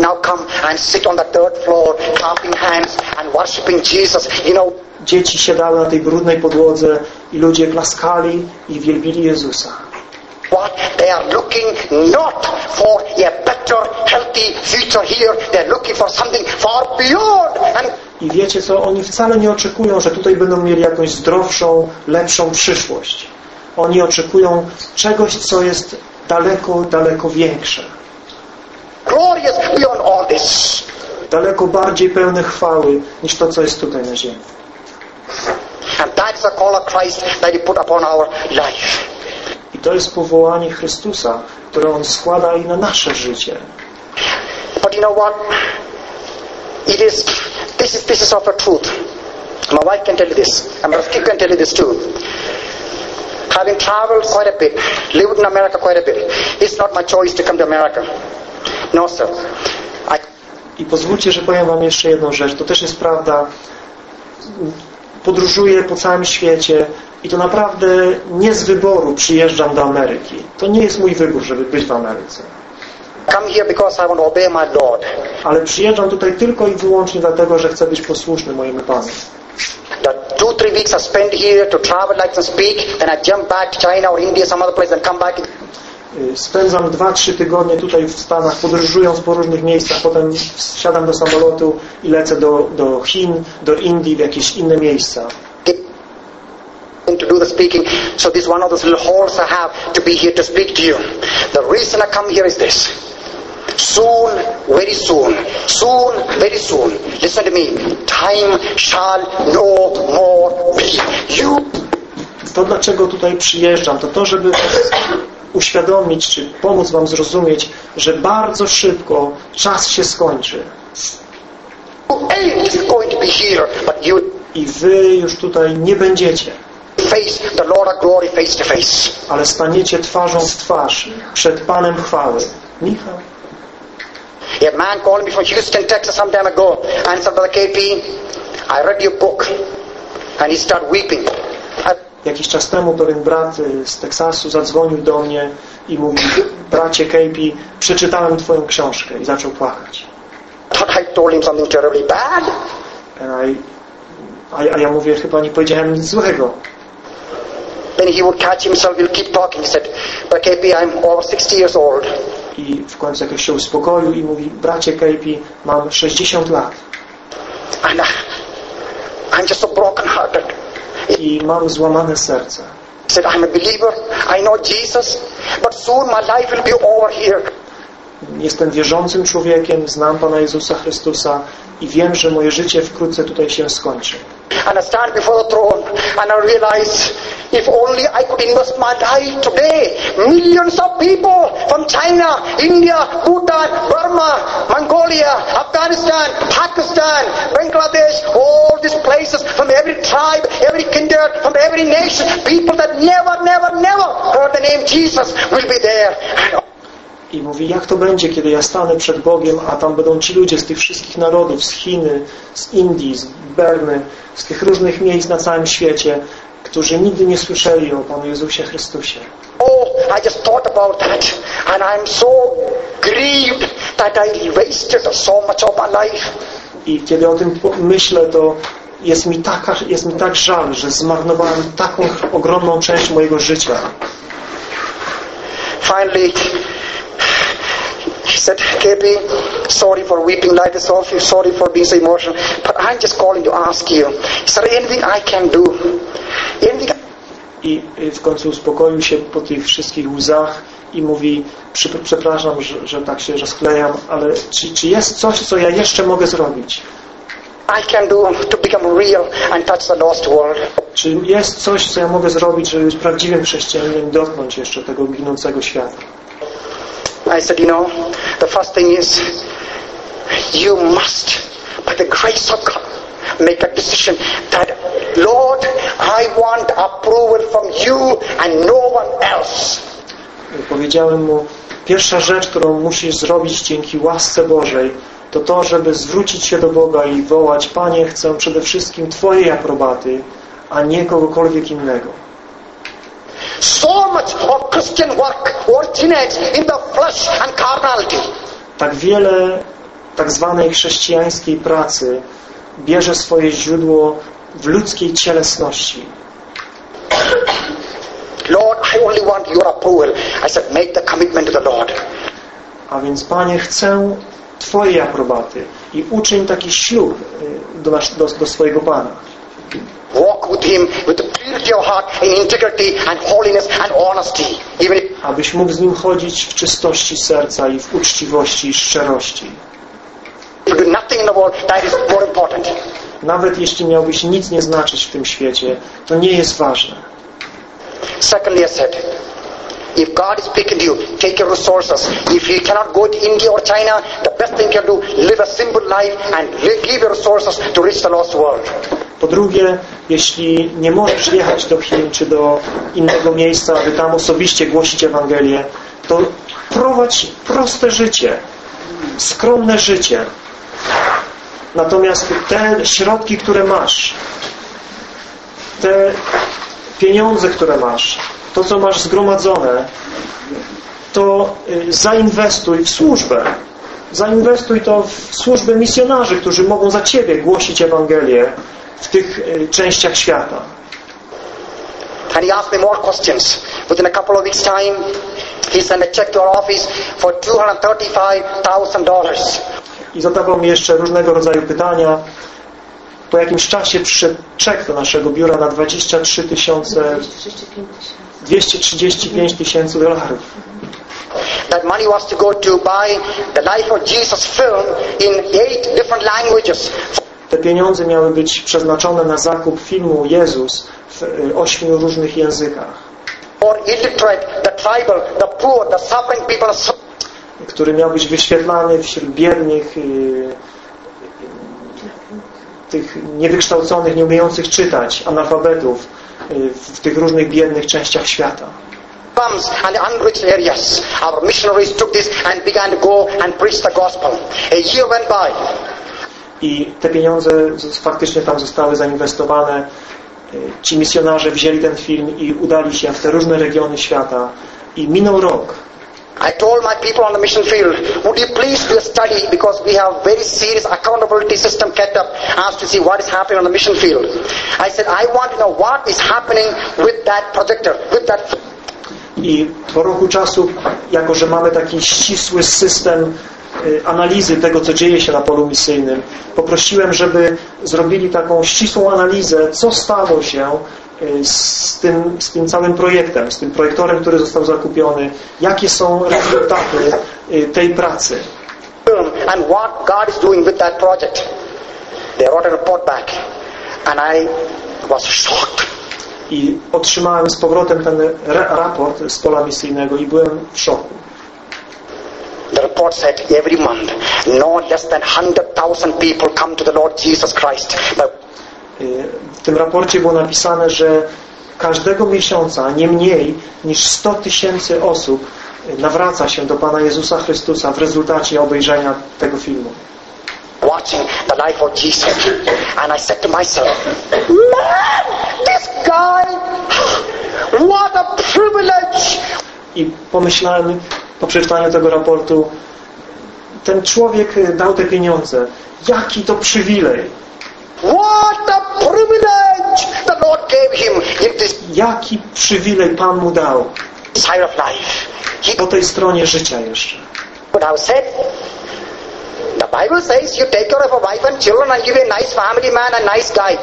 now come and sit on the third floor, clapping hands and worshiping Jesus. You know, Dzieci siadały na tej brudnej podłodze i ludzie klaskali i wielbili Jezusa. What? They are looking not for a better, healthy future here. Looking for something far beyond. And I wiecie co? Oni wcale nie oczekują, że tutaj będą mieli jakąś zdrowszą, lepszą przyszłość. Oni oczekują czegoś, co jest daleko, daleko większe. glorious beyond all this. Daleko bardziej pełne chwały niż to, co jest tutaj na ziemi. And that's the call of Christ that He put upon our life. I to jest powołanie Chrystusa, które On składa i na nasze życie. But you know what? It is this is this is of a truth. My wife can tell you this, and my Steve can tell you this too. Having traveled quite a bit, lived in America quite a bit, it's not my choice to come to America. No, sir. I I pozwólcie, że powiem Wam jeszcze jedną rzecz. To też jest prawda. Podróżuję po całym świecie i to naprawdę nie z wyboru przyjeżdżam do Ameryki. To nie jest mój wybór, żeby być w Ameryce. come here because I want to obey my Lord. Ale przyjeżdżam tutaj tylko i wyłącznie dlatego, że chcę być posłuszny mojemu Panu. The two, three weeks I spend here to travel like and speak, then I jump back to China or India, some other place, and come back. Y, Spędzam 2-3 tygodnie tutaj w Stanach, podróżując po różnych miejscach, potem wsiadam do samolotu i lecę do, do Chin, do Indii, w jakieś inne miejsca. To do the speaking. So this is one of those little I have to be here to speak to you. The reason I come here is this. Soon, very soon, soon, very soon, listen to me, time shall no more be. You To, dlaczego tutaj przyjeżdżam, to to, żeby uświadomić, czy pomóc Wam zrozumieć, że bardzo szybko czas się skończy. I Wy już tutaj nie będziecie, face the Lord of glory face to face. ale staniecie twarzą w twarz przed Panem chwały. Michał? A man called me from Houston, Texas some time ago and said, Brother KP, I read your book. And he started weeping. I Jakiś czas temu pewien brat y, z Teksasu zadzwonił do mnie i mówi bracie Kejpi, przeczytałem Twoją książkę i zaczął płakać. I told him something terribly bad. And I, a, a ja mówię, chyba nie powiedziałem nic złego. Then he would catch himself, he'll keep talking. He said, Brother KP, I'm over 60 years old. I w końcu jakoś się uspokoił i mówi, bracie Kejpi, mam 60 lat And I, I'm just so broken hearted. i mam złamane serce. He said, I'm a believer. I know Jesus. But soon my life will be over here. Jestem wierzącym człowiekiem, znam Pana Jezusa Chrystusa i wiem, że moje życie wkrótce tutaj się skończy. And I stand before the throne and I realize if only I could invest my life today, millions of people from China, India, Bhutan, Burma, Mongolia, Afghanistan, Pakistan, Bangladesh, all these places from every tribe, every kindred, from every nation, people that never, never, never heard the name Jesus will be there. I mówi, jak to będzie, kiedy ja stanę przed Bogiem, a tam będą ci ludzie z tych wszystkich narodów, z Chiny, z Indii, z Berny, z tych różnych miejsc na całym świecie, którzy nigdy nie słyszeli o Panu Jezusie Chrystusie. Oh, I just thought about that, and I'm so grieved that I wasted so much of my life. I kiedy o tym myślę, to jest mi, taka, jest mi tak żal, że zmarnowałem taką ogromną część mojego życia. Finally, he said, sorry for weeping like this, sorry sorry for being so emotional, but I'm just calling to ask you, is there anything I can do? Anything I y, w końcu uspokoił się po tych wszystkich łzach i mówi, "Przy- przepraszam, że, że tak się rozklejam, ale czy, czy jest coś, co ja jeszcze mogę zrobić? I can do to become real and touch the lost world? Czy jest coś, co ja mogę zrobić, żeby być prawdziwym chrześcijaninem, dotknąć jeszcze tego ginącego świata? I said, you know, the first thing is you must, by the grace of God, make a decision that, Lord, I want approval from you and no one else. Powiedziałem mu, pierwsza rzecz, którą musisz zrobić dzięki łasce Bożej, to to, żeby zwrócić się do Boga i wołać, Panie, chcę przede wszystkim Twojej aprobaty, a nie kogokolwiek innego. So much of Christian work originates in the flesh and carnality. Tak wiele tak zwanej chrześcijańskiej pracy bierze swoje źródło w ludzkiej cielesności. Lord, I only want your approval. I said, make the commitment to the Lord. A więc, Panie, chcę Twojej aprobaty i uczyń taki ślub y, do, nas, do, do swojego Pana. Walk with Him with the purity of heart in integrity and holiness and honesty. Even if Abyś mógł z Nim chodzić w czystości serca i w uczciwości i szczerości. nothing in the world, that is more important. Nawet jeśli miałbyś nic nie znaczyć w tym świecie, to nie jest ważne. Secondly, I said, if God is speaking to you, take your resources. If you cannot go to India or China, the best thing you can do, live a simple life and give your resources to reach the lost world. Po drugie, jeśli nie możesz jechać do Chin czy do innego miejsca, aby tam osobiście głosić Ewangelię, to prowadź proste życie, skromne życie. Natomiast te środki, które masz, te pieniądze, które masz, to, co masz zgromadzone, to y, zainwestuj w służbę. Zainwestuj to w służbę misjonarzy, którzy mogą za Ciebie głosić Ewangelię w tych y, częściach świata. And he asked me more questions. Within a couple of weeks' time, he sent a check to our office for $235,000. I zadawał mi jeszcze różnego rodzaju pytania. Po jakimś czasie przyszedł czek do naszego biura na 23 tysiące 235 tysięcy dolarów. That money was to go to buy the Life of Jesus film in eight different languages. Te pieniądze miały być przeznaczone na zakup filmu Jezus w y, ośmiu różnych językach, który miał być wyświetlany wśród biednych, y, tych niewykształconych, nieumiejących czytać, analfabetów y, w tych różnych biednych częściach świata. slums and unreached areas. Our missionaries took this and began to go and preach the gospel. A year went by. I te pieniądze faktycznie tam zostały zainwestowane. Y, Ci misjonarze wzięli ten film i udali się w te różne regiony świata. I minął rok. I told my people on the mission field, would you please do a study because we have very serious accountability system kept up as to see what is happening on the mission field. I said, I want to know what is happening with that projector, with that I po roku czasu, jako że mamy taki ścisły system analizy tego, co dzieje się na polu misyjnym, poprosiłem, żeby zrobili taką ścisłą analizę, co stało się y, z tym, z tym całym projektem, z tym projektorem, który został zakupiony, jakie są rezultaty y, tej pracy. film and what God is doing with that project. They wrote a report back and I was shocked. I otrzymałem z powrotem ten ra raport z pola misyjnego i byłem w szoku. The report said every month, no less than 100,000 people come to the Lord Jesus Christ. Y, W tym raporcie było napisane, że każdego miesiąca nie mniej niż 100 tysięcy osób y, nawraca się do Pana Jezusa Chrystusa w rezultacie obejrzenia tego filmu. watching the life of Jesus. And I said to myself, man, this guy, what a privilege. I pomyślałem po przeczytaniu tego raportu, ten człowiek y, dał te pieniądze. Jaki to przywilej! What a privilege the Lord gave him in this Jaki przywilej Pan mu dał side of life. He po tej stronie życia jeszcze. would have said, the Bible says you take care of a wife and children and give a nice family man a nice guy.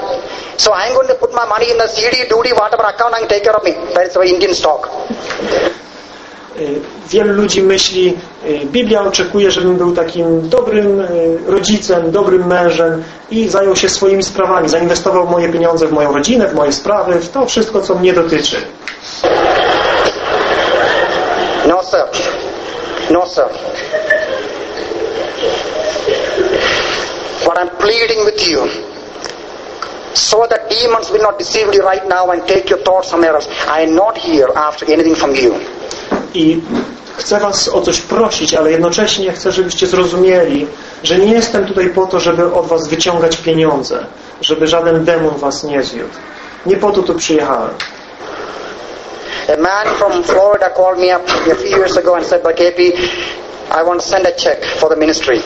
So I'm going to put my money in the CD, duty, whatever account and take care of me. That's the Indian stock. Y, Wielu ludzi myśli, y, Biblia oczekuje, żebym był takim dobrym y, rodzicem, dobrym mężem i zajął się swoimi sprawami, zainwestował moje pieniądze w moją rodzinę, w moje sprawy, w to wszystko, co mnie dotyczy. No, sir. No, sir. What I'm pleading with you, so that demons will not deceive you right now and take your thoughts somewhere else. I am not here after anything from you. I chcę was o coś prosić, ale jednocześnie chcę, żebyście zrozumieli, że nie jestem tutaj po to, żeby od was wyciągać pieniądze, żeby żaden demon was nie zwiódł. Nie po to tu przyjechałem. A man from Florida called me up a few years ago and said, KP, I want to send a check for the ministry.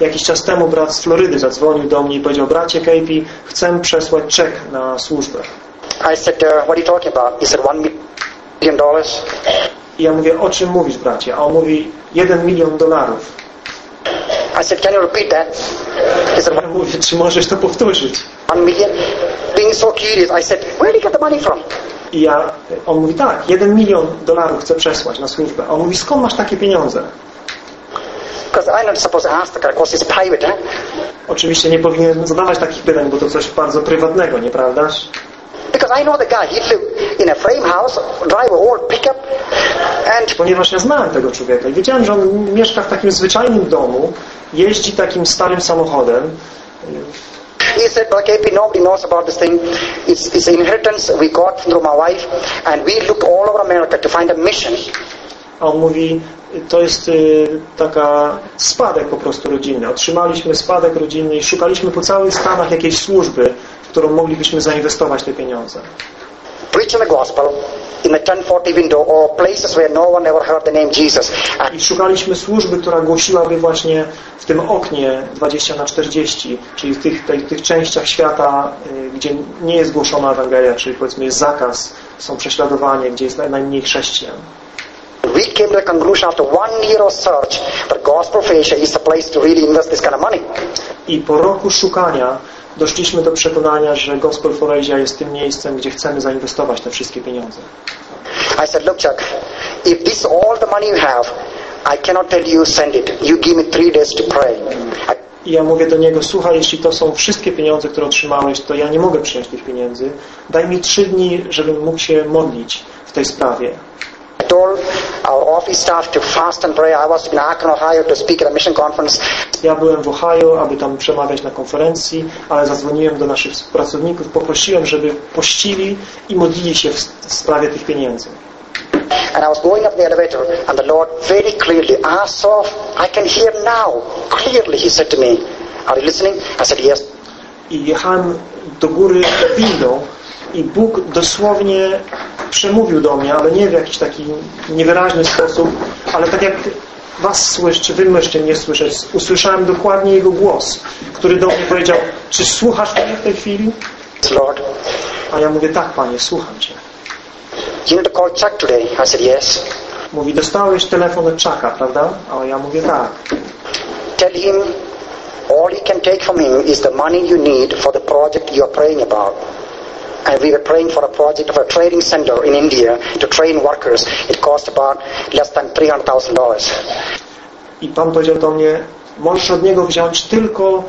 Jakiś czas temu brat z Florydy zadzwonił do mnie i powiedział, bracie KP, chcę przesłać czek na służbę. I said, uh, what are you talking about? He said, one million dollars. I ja mówię, o czym mówisz, bracie? A on mówi, jeden milion dolarów. I said, can you repeat that? He said, Ja mówię, czy możesz to powtórzyć? one million? Being so curious, I said, where did you get the money from? I ja, on mówi, tak, jeden milion dolarów chcę przesłać na służbę. A on mówi, skąd masz takie pieniądze? Because I'm not supposed to ask the because it's private, eh? Oczywiście nie powinien zadawać takich pytań, bo to coś bardzo prywatnego, nieprawdaż? Because I know the guy, he lived in a frame house, drive a old pickup, and Ponieważ ja znałem tego człowieka i wiedziałem, że on mieszka w takim zwyczajnym domu, jeździ takim starym samochodem. he said, but KP, nobody knows about this thing. It's, it's inheritance we got through my wife, and we looked all over America to find a mission. A on mówi, to jest y, taka spadek po prostu rodzinny. Otrzymaliśmy spadek rodzinny i szukaliśmy po całych Stanach jakiejś służby, w którą moglibyśmy zainwestować te pieniądze. Preaching the gospel in the 1040 window or places where no one ever heard the name Jesus. And I szukaliśmy służby, która głosiłaby właśnie w tym oknie 20 na 40, czyli w tych, tych, tych częściach świata, y, gdzie nie jest głoszona Ewangelia, czyli powiedzmy jest zakaz, są prześladowanie, gdzie jest naj- najmniej chrześcijan. We came to the conclusion after one year of search that Gospel of Asia is the place to really invest this kind of money. I po roku szukania doszliśmy do przekonania, że Gospel for Asia jest tym miejscem, gdzie chcemy zainwestować te wszystkie pieniądze. I said, look Chuck, if this all the money you have, I cannot tell you send it. You give me three days to pray. I I ja mówię do niego, słuchaj, jeśli to są wszystkie pieniądze, które otrzymałeś, to ja nie mogę przyjąć tych pieniędzy. Daj mi trzy dni, żebym mógł się modlić w tej sprawie. Told our office staff to fast and pray. I was in Akron, Ohio to speak at a mission conference. Ja byłem w Ohio, aby tam przemawiać na konferencji, ale zadzwoniłem do naszych pracowników, poprosiłem, żeby pościli i modlili się w sprawie tych pieniędzy. And I was going up the elevator and the Lord very clearly, Asaf, I can hear now. Clearly He said to me, are you listening? I said, yes. I jechałem do góry windą i Bóg dosłownie przemówił do mnie, ale nie w jakiś taki niewyraźny sposób, ale tak jak was słyszę, czy wy możecie mnie słyszeć, usłyszałem dokładnie Jego głos, który do mnie powiedział, czy słuchasz mnie w tej chwili? Lord, A ja mówię, tak Panie, słucham Cię. you need to call Chuck today. I said, yes. Mówi, dostałeś telefon od Czaka, prawda? A ja mówię, tak. Tell him all he can take from him is the money you need for the project you are praying about. And we were praying for a project of a training center in India to train workers. It cost about less than $300,000. I Pan powiedział do mnie, możesz od niego wziąć tylko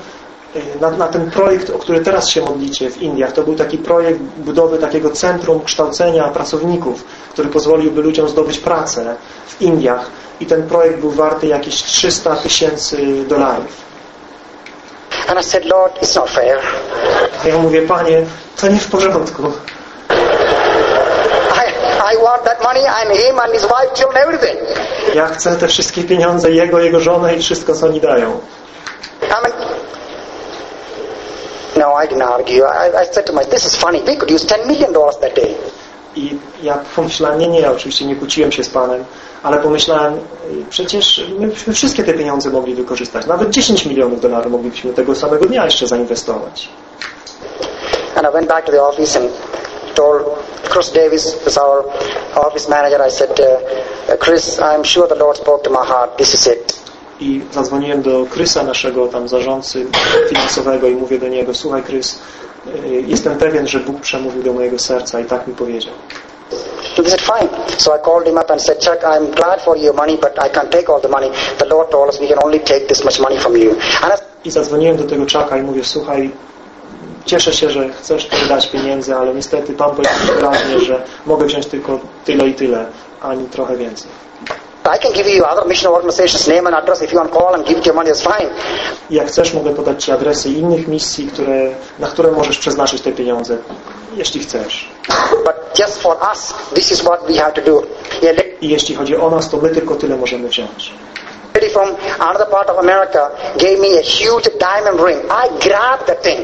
y, na, na ten projekt, o który teraz się modlicie w Indiach. To był taki projekt budowy takiego centrum kształcenia pracowników, który pozwoliłby ludziom zdobyć pracę w Indiach. I ten projekt był warty jakieś 300 tysięcy dolarów. And I said, Lord, it's not fair. Ja mówię, Panie, to nie w porządku. I, I want that money and him and his wife, children, everything. Ja chcę te wszystkie pieniądze, jego, jego żonę i wszystko, co oni dają. I mean, no, I didn't argue. I, I said to myself, this is funny. We could use $10 million that day. I ja pomyślałem, nie, nie, oczywiście nie kłóciłem się z Panem, ale pomyślałem, y, przecież my byśmy wszystkie te pieniądze mogli wykorzystać. Nawet 10 milionów dolarów moglibyśmy tego samego dnia jeszcze zainwestować. And I went back to the office and told Chris Davis, who's our office manager, I said, uh, Chris, I'm sure the Lord spoke to my heart. This is it. I zadzwoniłem do Krysa, naszego tam zarządcy finansowego i mówię do niego, słuchaj Krys, jestem pewien, że Bóg przemówił do mojego serca i tak mi powiedział. And he said, fine. So I called him up and said, Chuck, I'm glad for your money, but I can't take all the money. The Lord told us we can only take this much money from you. And I zadzwoniłem do tego czaka i mówię, słuchaj, cieszę się, że chcesz tyle dać pieniędzy, ale niestety Pan powiedział wyraźnie, że mogę wziąć tylko tyle i tyle, ani trochę więcej. I can give you other mission organizations' name and address. If you want to call and give it your money, it's fine. Jak chcesz, mogę podać Ci adresy innych misji, które, na które możesz przeznaczyć te pieniądze, jeśli chcesz. But just for us, this is what we have to do. I jeśli chodzi o nas, to my tylko tyle możemy wziąć. lady from another part of America gave me a huge diamond ring. I grabbed that thing.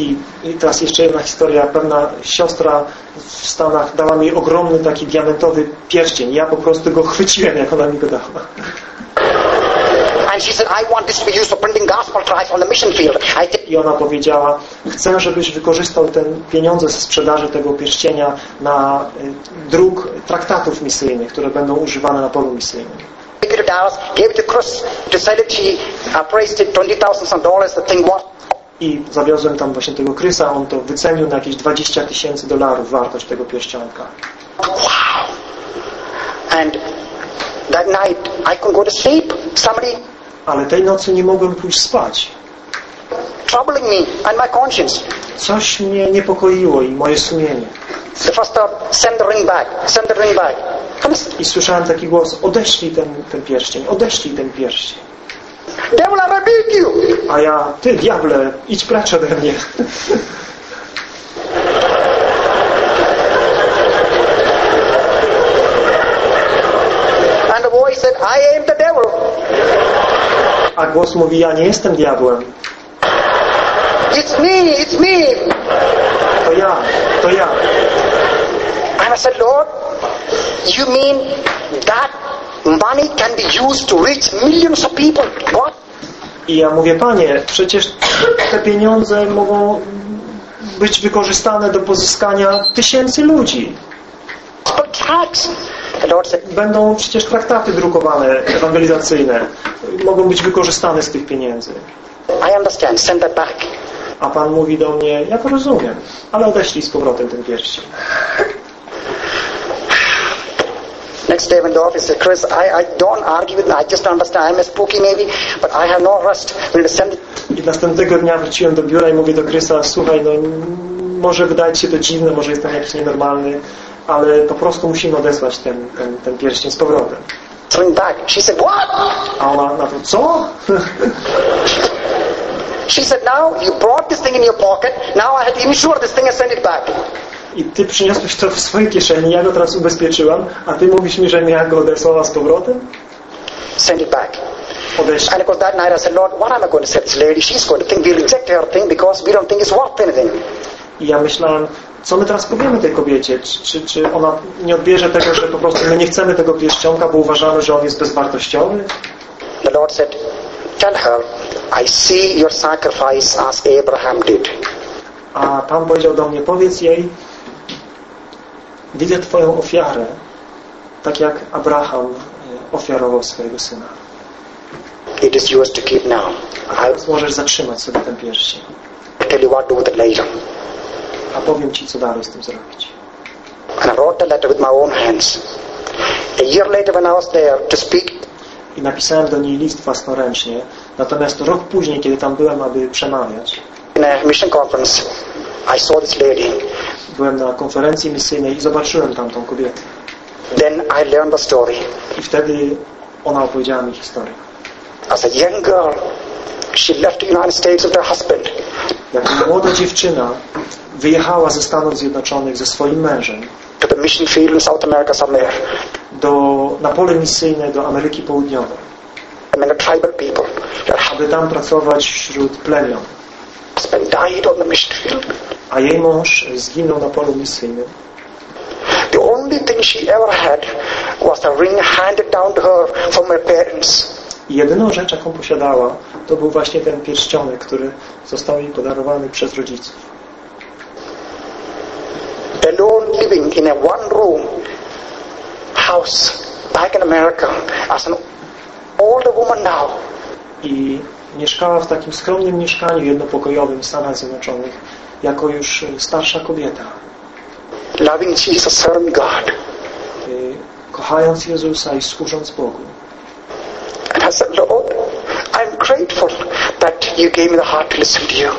I, I teraz jeszcze jedna historia. Pewna siostra w Stanach dała mi ogromny taki diamentowy pierścień. Ja po prostu go chwyciłem, jak ona mi go dała. I ona powiedziała, chcę, żebyś wykorzystał ten pieniądze ze sprzedaży tego pierścienia na y, druk traktatów misyjnych, które będą używane na polu misyjnym. it to gave it to Chris, decided she uh, praised it, 20,000 some dollars, the thing was. I zawiozłem tam właśnie tego Krysa, on to wycenił na jakieś 20 tysięcy dolarów wartość tego pierścionka. Wow. And that night, I couldn't go to sleep. Somebody Ale tej nocy nie mogłem pójść spać. troubling me and my conscience. Coś mnie niepokoiło i moje sumienie. The first thought, send the ring back, send the ring back. I słyszałem taki głos, odeślij ten, ten pierścień, odeślij ten pierścień. I rebuke you. A ja, ty diable, idź precz ode mnie. And the voice said, I am the devil. A głos mówi, ja nie jestem diabłem. It's me, it's me. To ja, to ja. And I said, Lord, you mean that money can be used to reach millions of people? What? I ja mówię, panie, przecież te pieniądze mogą być wykorzystane do pozyskania tysięcy ludzi. Będą przecież traktaty drukowane, ewangelizacyjne. Mogą być wykorzystane z tych pieniędzy. I understand, send that back. A Pan mówi do mnie, ja to rozumiem, ale odeślij z powrotem ten pierścień. Next day when the officer said, Chris, I, I don't argue with I just understand. I'm a spooky maybe, but I have no rest. Send it. I następnego dnia wróciłem do biura i mówię do Krysa, słuchaj, no może wydaje się to dziwne, może jestem jakiś nienormalny, ale po prostu musimy odesłać ten, ten, ten pierścień z powrotem. It back. She said, what? A ona na to, co? She said, now you brought this thing in your pocket. Now I have to insure this thing and send it back. I Ty przyniosłeś to w swojej kieszeni, ja go teraz ubezpieczyłam, a Ty mówisz mi, że ja go odesłała z powrotem? Send it back. Odeślij. And of course that night I said, Lord, what am I going to say to this lady? She's going to think we reject her thing because we don't think it's worth anything. I ja myślałem, co my teraz powiemy tej kobiecie? Czy, czy, czy ona nie odbierze tego, że po prostu my nie chcemy tego pierścionka, bo uważamy, że on jest bezwartościowy? The Lord said, tell her, I see your sacrifice as Abraham did. A Pan powiedział do mnie, powiedz jej, widzę Twoją ofiarę, tak jak Abraham e, ofiarował swojego syna. It is yours to keep now. Teraz możesz zatrzymać sobie ten pierścień. I'll tell you what do with it later. A powiem Ci, co dalej z tym zrobić. And I wrote the letter with my own hands. A year later when I was there to speak, I napisałem do niej list własnoręcznie. Natomiast rok później, kiedy tam byłem, aby przemawiać, in a mission conference, I saw this lady. Byłem na konferencji misyjnej i zobaczyłem tam tą kobietę. Then I learned the story. I wtedy ona opowiedziała mi historię. As a young girl, she left the United States with her husband. Jak młoda dziewczyna wyjechała ze Stanów Zjednoczonych ze swoim mężem to the mission field in South America somewhere. do, na pole misyjne do Ameryki Południowej, mean, the tribal people. Aby tam pracować wśród plemion. husband died on the mission field. A jej mąż zginął na polu misyjnym. The only thing she ever had was a ring handed down to her from her parents. Jedyną rzecz, jaką posiadała, to był właśnie ten pierścionek, który został jej podarowany przez rodziców. Alone living in a one room house back in America as an older woman now. I mieszkała w takim skromnym mieszkaniu jednopokojowym w Stanach Zjednoczonych jako już starsza kobieta. Loving Jesus, serving God. y, Kochając Jezusa i służąc Bogu. And I said, Lord, I'm grateful that you gave me the heart to listen to you.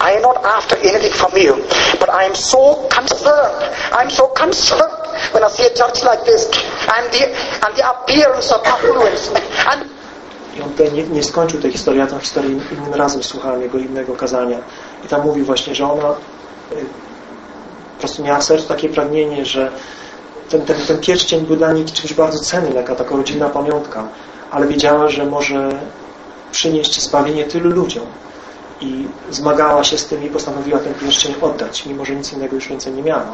I am not after anything from you, but I am so concerned. I'm so concerned when I see a church like this and the, and the appearance of affluence. And I on tutaj nie, nie skończył tej historii, ja tę historię innym razem słuchałem jego innego kazania. I tam mówił właśnie, że ona y, po prostu miała w sercu takie pragnienie, że ten, ten, ten pierścień był dla niej czymś bardzo cennym, jaka taka rodzinna pamiątka, ale wiedziała, że może przynieść zbawienie tylu ludziom. I zmagała się z tym i postanowiła ten pierścień oddać, mimo że nic innego już więcej nie miała.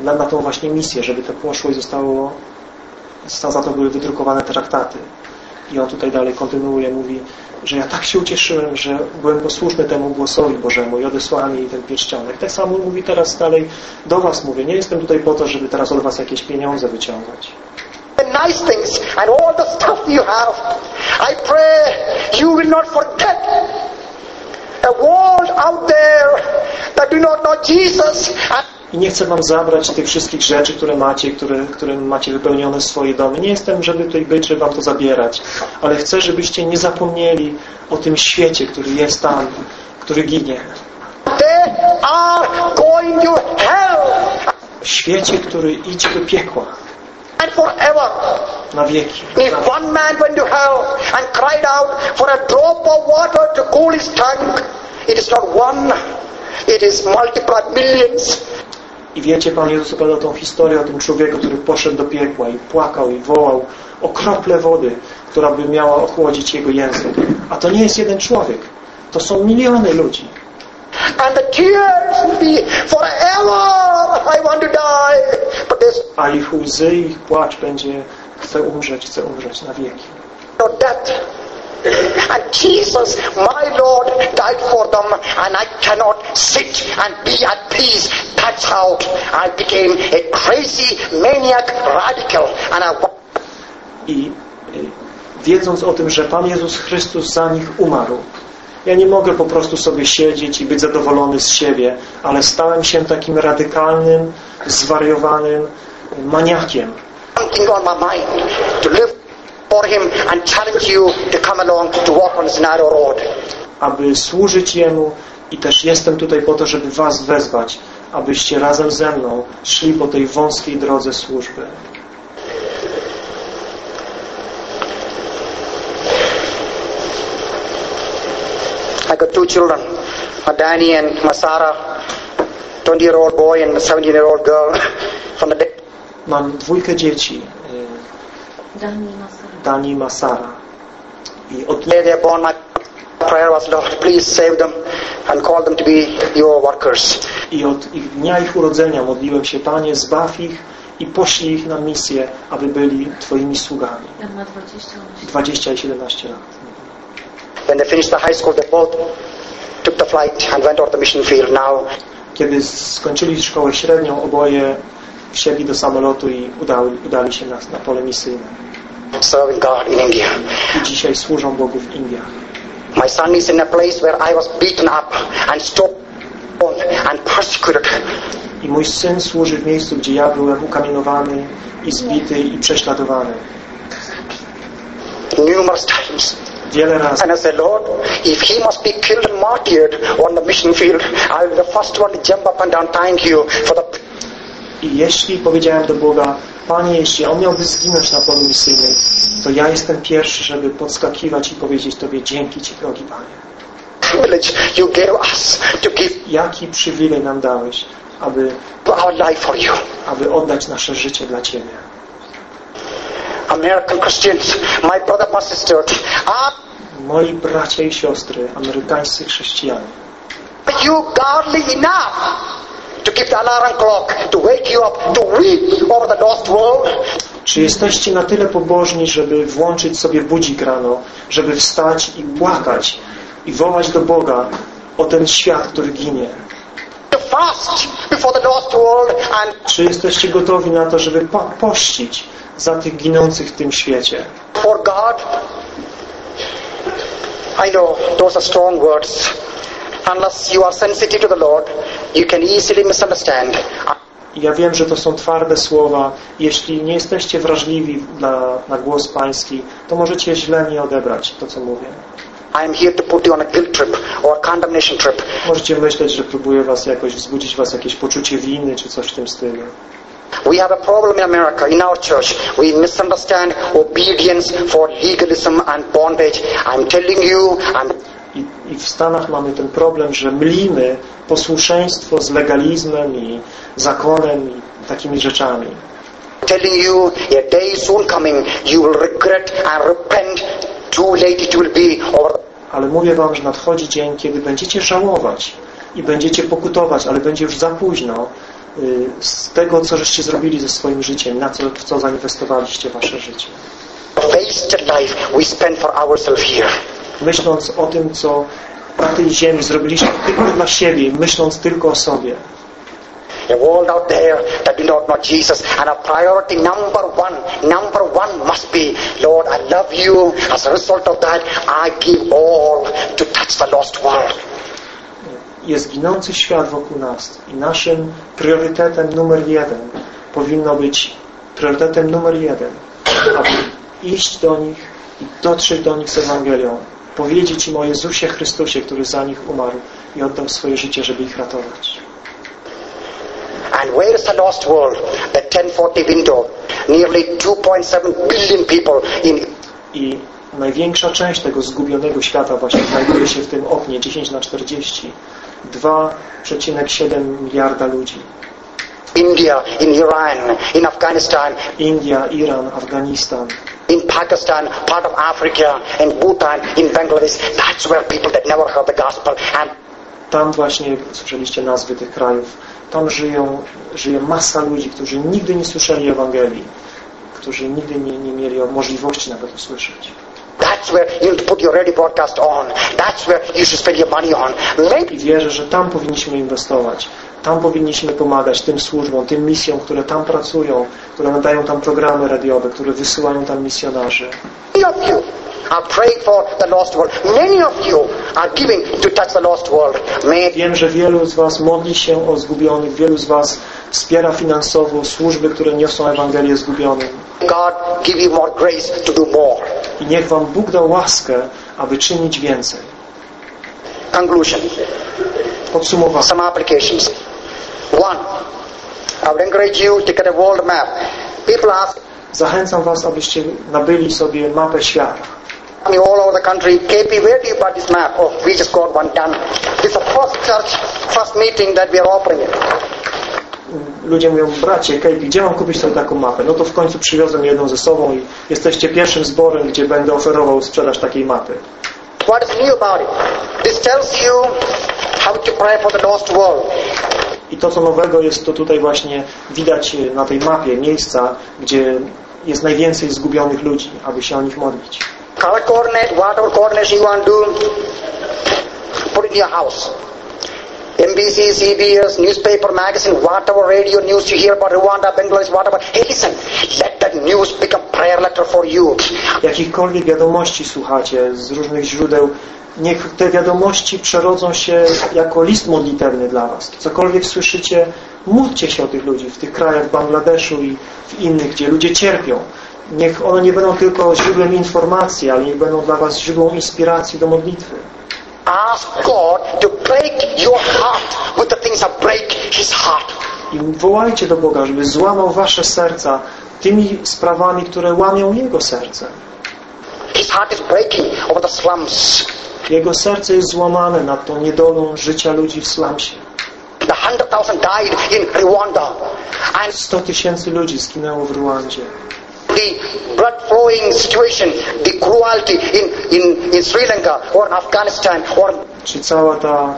Y, Na, na tą właśnie misję, żeby to poszło i zostało, za to były wydrukowane traktaty. I on tutaj dalej kontynuuje, mówi, że ja tak się ucieszyłem, że byłem posłuszny temu głosowi Bożemu i odesłałem jej ten pierścionek. Tak samo mówi teraz dalej do Was mówię, nie jestem tutaj po to, żeby teraz od Was jakieś pieniądze wyciągać. a world out there that do not know Jesus and I nie chcę Wam zabrać tych wszystkich rzeczy, które macie, które, które macie wypełnione swoje domy. Nie jestem, żeby tutaj być, żeby Wam to zabierać, ale chcę, żebyście nie zapomnieli o tym świecie, który jest tam, który ginie. hell Świecie, który idzie do piekła na wieki. If one man went to hell and cried out for a drop of water to cool his tongue, it is not one, it is multiplied millions. I wiecie, Pan Jezus opowiadał tą historię o tym człowieku, który poszedł do piekła i płakał i wołał o krople wody, która by miała ochłodzić jego język. A to nie jest jeden człowiek. To są miliony ludzi. I A ich łzy, ich płacz będzie chcę umrzeć, chcę umrzeć na wieki. And Jesus, my Lord, died for them, and I cannot sit and be at peace. That's how I became a crazy maniac radical, and I I y, wiedząc o tym, że Pan Jezus Chrystus za nich umarł, ja nie mogę po prostu sobie siedzieć i być zadowolony z siebie, ale stałem się takim radykalnym, zwariowanym maniakiem. For Him and challenge you to come along to walk on this narrow road. aby służyć Jemu i też jestem tutaj po to, żeby Was wezwać, abyście razem ze mną szli po tej wąskiej drodze służby. I got two children, my Danny and my Sarah, 20 year old boy and a 17 year old girl from the. Mam dwójkę dzieci, y, Dani Masara. Dani i Masara. I od born, my prayer was, Lord, please save them and call them to be your workers. I od ich dnia ich urodzenia modliłem się, Panie, zbaw ich i poślij ich na misję, aby byli Twoimi sługami. Ten ma 20 lat. 20 i 17 lat. When they finished the high school, they both took the flight and went out the mission field. Now Kiedy skończyli szkołę średnią, oboje wsiedli do samolotu i udali, udali się na, na pole misyjne. Serving God in India. I dzisiaj służą Bogu w Indiach. My son is in a place where I was beaten up and stoned and persecuted. I mój syn służy w miejscu, gdzie ja byłem ukamienowany i zbity i prześladowany. numerous times. Wiele razy. And I said, Lord, if he must be killed and martyred on the mission field, I'll be the first one to jump up and down, thank you for the I jeśli powiedziałem do Boga, Panie, jeśli on miałby zginąć na polu misyjnym, to ja jestem pierwszy, żeby podskakiwać i powiedzieć Tobie dzięki Ci, drogi Panie. you gave us to give Jaki przywilej nam dałeś, aby, our life for you. aby oddać nasze życie dla Ciebie. American Christians, my brother, my sister, are Moi bracia i siostry, amerykańscy chrześcijanie, you godly enough to keep the alarm clock, to wake you up, to weep over the lost world? Czy jesteście na tyle pobożni, żeby włączyć sobie budzik rano, żeby wstać i płakać i wołać do Boga o ten świat, który ginie? Czy jesteście gotowi na to, żeby po pościć za tych ginących w tym świecie? for God? I know those are strong words. Unless you are sensitive to the Lord, you can easily misunderstand. Ja wiem, że to są twarde słowa. Jeśli nie jesteście wrażliwi na, na głos Pański, to możecie źle nie odebrać to, co mówię. I am here to put you on a guilt trip or condemnation trip. Możecie myśleć, że próbuję was jakoś wzbudzić was jakieś poczucie winy, czy coś w tym stylu. We have a problem in America, in our church. We misunderstand obedience for legalism and bondage. I'm telling you, I'm I, I w Stanach mamy ten problem, że mlimy posłuszeństwo z legalizmem i zakonem i takimi rzeczami. telling you a day soon coming. You will regret and repent. Too late it will be over. Ale mówię wam, że nadchodzi dzień, kiedy będziecie żałować i będziecie pokutować, ale będzie już za późno y, z tego, co żeście zrobili ze swoim życiem, na co, w co zainwestowaliście wasze życie. Wasted life we spend for ourselves here. Myśląc o tym, co na tej ziemi zrobiliście tylko dla siebie, myśląc tylko o sobie. World out there that do not know Jesus. And our priority number one, number one must be, Lord, I love you. As a result of that, I give all to touch the lost world. Jest ginący świat wokół nas i naszym priorytetem numer jeden powinno być priorytetem numer jeden, aby iść do nich i dotrzeć do nich z Ewangelią, powiedzieć im o Jezusie Chrystusie, który za nich umarł i oddał swoje życie, żeby ich ratować. And where is the lost world? The 1040 window. Nearly 2.7 billion people in I największa część tego zgubionego świata właśnie znajduje się w tym oknie 10 na 40. 2,7 miliarda ludzi. India, in Iran, in Afghanistan, India, Iran, Afganistan, in Pakistan, part of Africa, in Bhutan, in Bangladesh. That's where people that never heard the gospel and Tam właśnie, słyszeliście nazwy tych krajów, tam żyją, żyje masa ludzi, którzy nigdy nie słyszeli Ewangelii, którzy nigdy nie, nie mieli możliwości nawet usłyszeć. that That's where you need to put your radio broadcast on. That's where you should spend your money on. Maybe I wierzę, że tam powinniśmy inwestować. Tam powinniśmy pomagać tym służbom, tym misjom, które tam pracują, które nadają tam programy radiowe, które wysyłają tam misjonarzy. Wiem, że wielu z Was modli się o zgubionych, wielu z Was wspiera finansowo służby, które niosą Ewangelię zgubionym. God give you more grace to do more. I niech Wam Bóg da łaskę, aby czynić więcej. Conclusion. Podsumowanie. Some applications. One, I would encourage you to get a world map. People ask Zachęcam Was, abyście nabyli sobie mapę świata. me all over the country, KP, where do you buy this map? Oh, we just got one done. It's the first church, first meeting that we are offering it. Ludzie mówią, bracie, Kejpi, gdzie mam kupić sobie taką mapę? No to w końcu przywiozłem jedną ze sobą i jesteście pierwszym zborem, gdzie będę oferował sprzedaż takiej mapy. What is new about it? This tells you how to pray for the lost world. I to, co nowego jest, to tutaj właśnie widać na tej mapie miejsca, gdzie jest najwięcej zgubionych ludzi, aby się o nich modlić. Color coordinate, whatever coordinates you want to do, put in your house. NBC, CBS, newspaper, magazine, whatever radio news you hear about Rwanda, Bangladesh, whatever. Hey, listen, let that news become prayer letter for you. Jakichkolwiek wiadomości słuchacie z różnych źródeł, niech te wiadomości przerodzą się jako list modlitewny dla Was. Cokolwiek słyszycie, módlcie się o tych ludzi w tych krajach, w Bangladeszu i w innych, gdzie ludzie cierpią. Niech one nie będą tylko źródłem informacji, ale niech będą dla Was źródłem inspiracji do modlitwy. Ask God to break your heart with the things that break His heart. I wołajcie do Boga, żeby złamał Wasze serca tymi sprawami, które łamią Jego serce. His heart is breaking over the slums. Jego serce jest złamane nad tą niedolą życia ludzi w slumsie. The hundred thousand died in Rwanda. And 100 tysięcy ludzi zginęło w Rwandzie. The blood flowing situation, the cruelty in, in, in Sri Lanka or Afghanistan or Czy cała ta,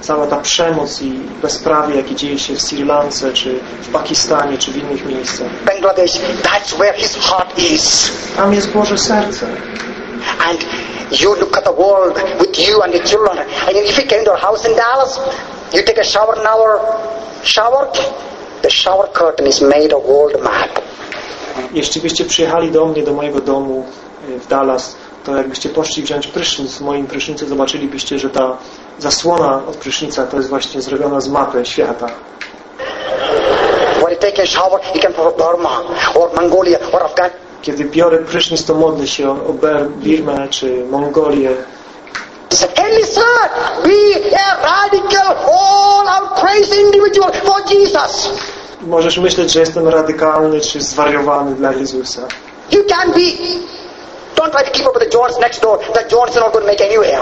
cała ta przemoc i bezprawie, jakie dzieje się w Sri Lance, czy w Pakistanie, czy w innych miejscach. Bangladesh, that's where his heart is. Tam jest Boże serce. And you look at the world with you and your children. And if you came to our house in Dallas, you take a shower in our shower, the shower curtain is made of world map. Jeśli byście przyjechali do mnie, do mojego domu y, w Dallas, to jakbyście poszli wziąć prysznic w moim prysznicu, zobaczylibyście, że ta zasłona od prysznica to jest właśnie zrobiona z mapy świata. Kiedy biorę prysznic, to modlę się o Birmę czy Mongolię. Be a radical, all-out crazy individual for Jesus. Możesz myśleć, że jestem radykalny czy zwariowany dla Jezusa. You can be. Don't try to keep up with the Jones next door. The Jones are not going to make anywhere.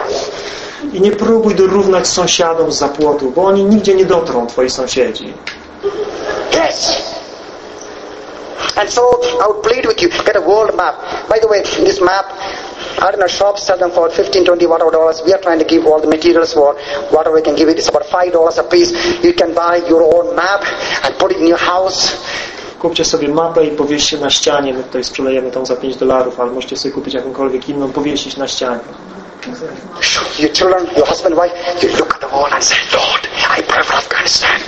I nie próbuj dorównać sąsiadom z zapłotu, bo oni nigdzie nie dotrą, twoi sąsiedzi. Yes. And so I would plead with you, get a world map. By the way, this map, I don't know, shops sell them for 15, 20, whatever dollars. We are trying to give all the materials for whatever we can give it. It's about five dollars a piece. You can buy your own map and put it in your house. Kupcie sobie mapę i powieście na ścianie. My tutaj sprzedajemy tą za 5 dolarów, ale możecie sobie kupić jakąkolwiek inną, powiesić na ścianie. Your children, your husband, wife, you look at the wall and say, Lord, I pray for Afghanistan.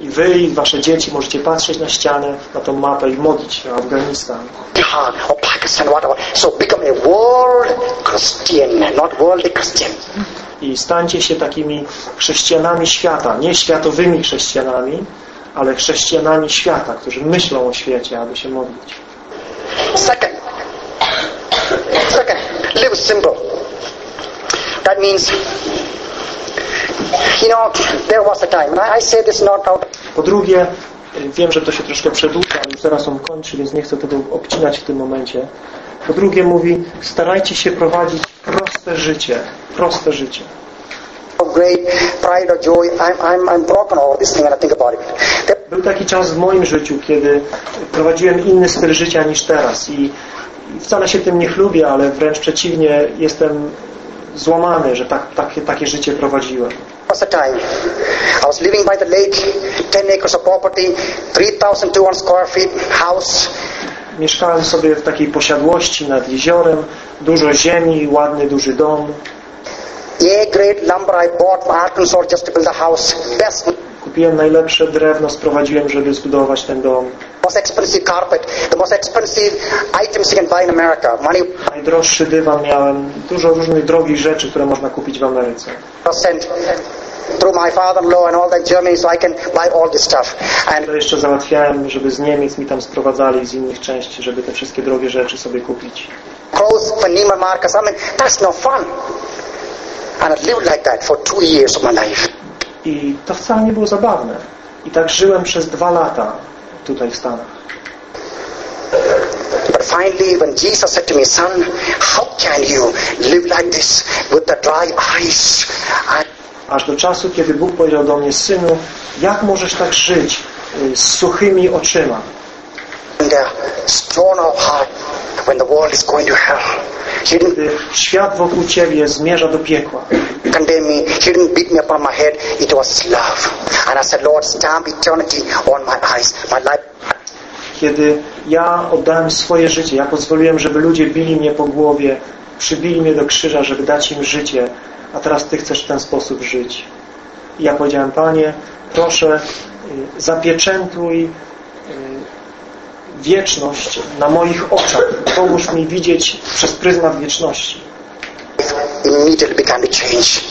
I wy i wasze dzieci możecie patrzeć na ścianę, na tą mapę i modlić się o Afganistan. Or Pakistan, whatever. So become a world Christian, not worldly Christian. I stańcie się takimi chrześcijanami świata, nie światowymi chrześcijanami, ale chrześcijanami świata, którzy myślą o świecie, aby się modlić. Second, second, live simple. That means, you know, there was a time, I say this not out Po drugie, wiem, że to się troszkę przedłuża, ale zaraz on kończy, więc nie chcę tego obcinać w tym momencie. Po drugie mówi, starajcie się prowadzić proste życie, proste życie. Był taki czas w moim życiu, kiedy prowadziłem inny styl życia niż teraz i wcale się tym nie chlubię, ale wręcz przeciwnie, jestem złamany, że tak, takie, takie życie prowadziłem. was a time. I was living by the lake, 10 acres of property, 3,200 square feet house. mieszkałem sobie w takiej posiadłości nad jeziorem, dużo ziemi, ładny, duży dom. A grade lumber I bought from Arkansas just to build a house. Best, Kupiłem najlepsze drewno, sprowadziłem, żeby zbudować ten dom. most expensive carpet, the most expensive items you can buy in America. Money Najdroższy dywan miałem, dużo różnych drogich rzeczy, które można kupić w Ameryce. sent through my father-in-law and all that Germany, so I can buy all this stuff. And To jeszcze załatwiałem, żeby z Niemiec mi tam sprowadzali, z innych części, żeby te wszystkie drogie rzeczy sobie kupić. clothes for Neiman Marcus. I mean, that's no fun. And I lived like that for two years of my life. I to wcale nie było zabawne. I tak żyłem przez dwa lata tutaj w Stanach. But finally, when Jesus said to me, son, how can you live like this with the dry eyes? And Aż do czasu, kiedy Bóg powiedział do mnie, synu, jak możesz tak żyć y, z suchymi oczyma? of heart when the world is going to hell. Gdy świat wokół Ciebie zmierza do piekła. condemn me. He didn't beat me upon my head. It was love. And I said, Lord, stamp eternity on my eyes. My life Kiedy ja oddałem swoje życie, ja pozwoliłem, żeby ludzie bili mnie po głowie, przybili mnie do krzyża, żeby dać im życie, a teraz Ty chcesz w ten sposób żyć. I ja powiedziałem, Panie, proszę, y, zapieczętuj y, wieczność na moich oczach. Pomóż mi widzieć przez pryzmat wieczności. immediately began to change.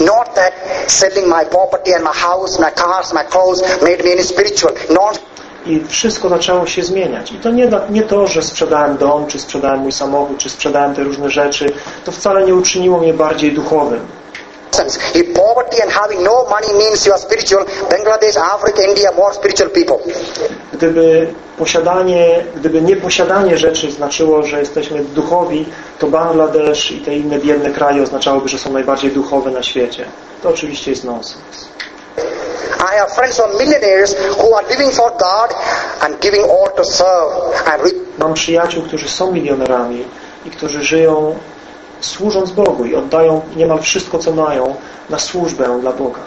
Not that selling my property and my house, my cars, my clothes made me any spiritual. No, I wszystko zaczęło się zmieniać. I to nie, nie to, że sprzedałem dom, czy sprzedałem mój samochód, czy sprzedałem te różne rzeczy. To wcale nie uczyniło mnie bardziej duchowym. If poverty and having no money means you are spiritual, Bangladesh, Africa, India, more spiritual people. Gdyby posiadanie, gdyby nieposiadanie rzeczy znaczyło, że jesteśmy duchowi, to Bangladesz i te inne biedne kraje oznaczałoby, że są najbardziej duchowe na świecie. To oczywiście jest nonsens. I have friends who are millionaires who are living for God and giving all to serve and Mam przyjaciół, którzy są milionerami i którzy żyją służąc Bogu i oddają niemal wszystko, co mają na służbę dla Boga.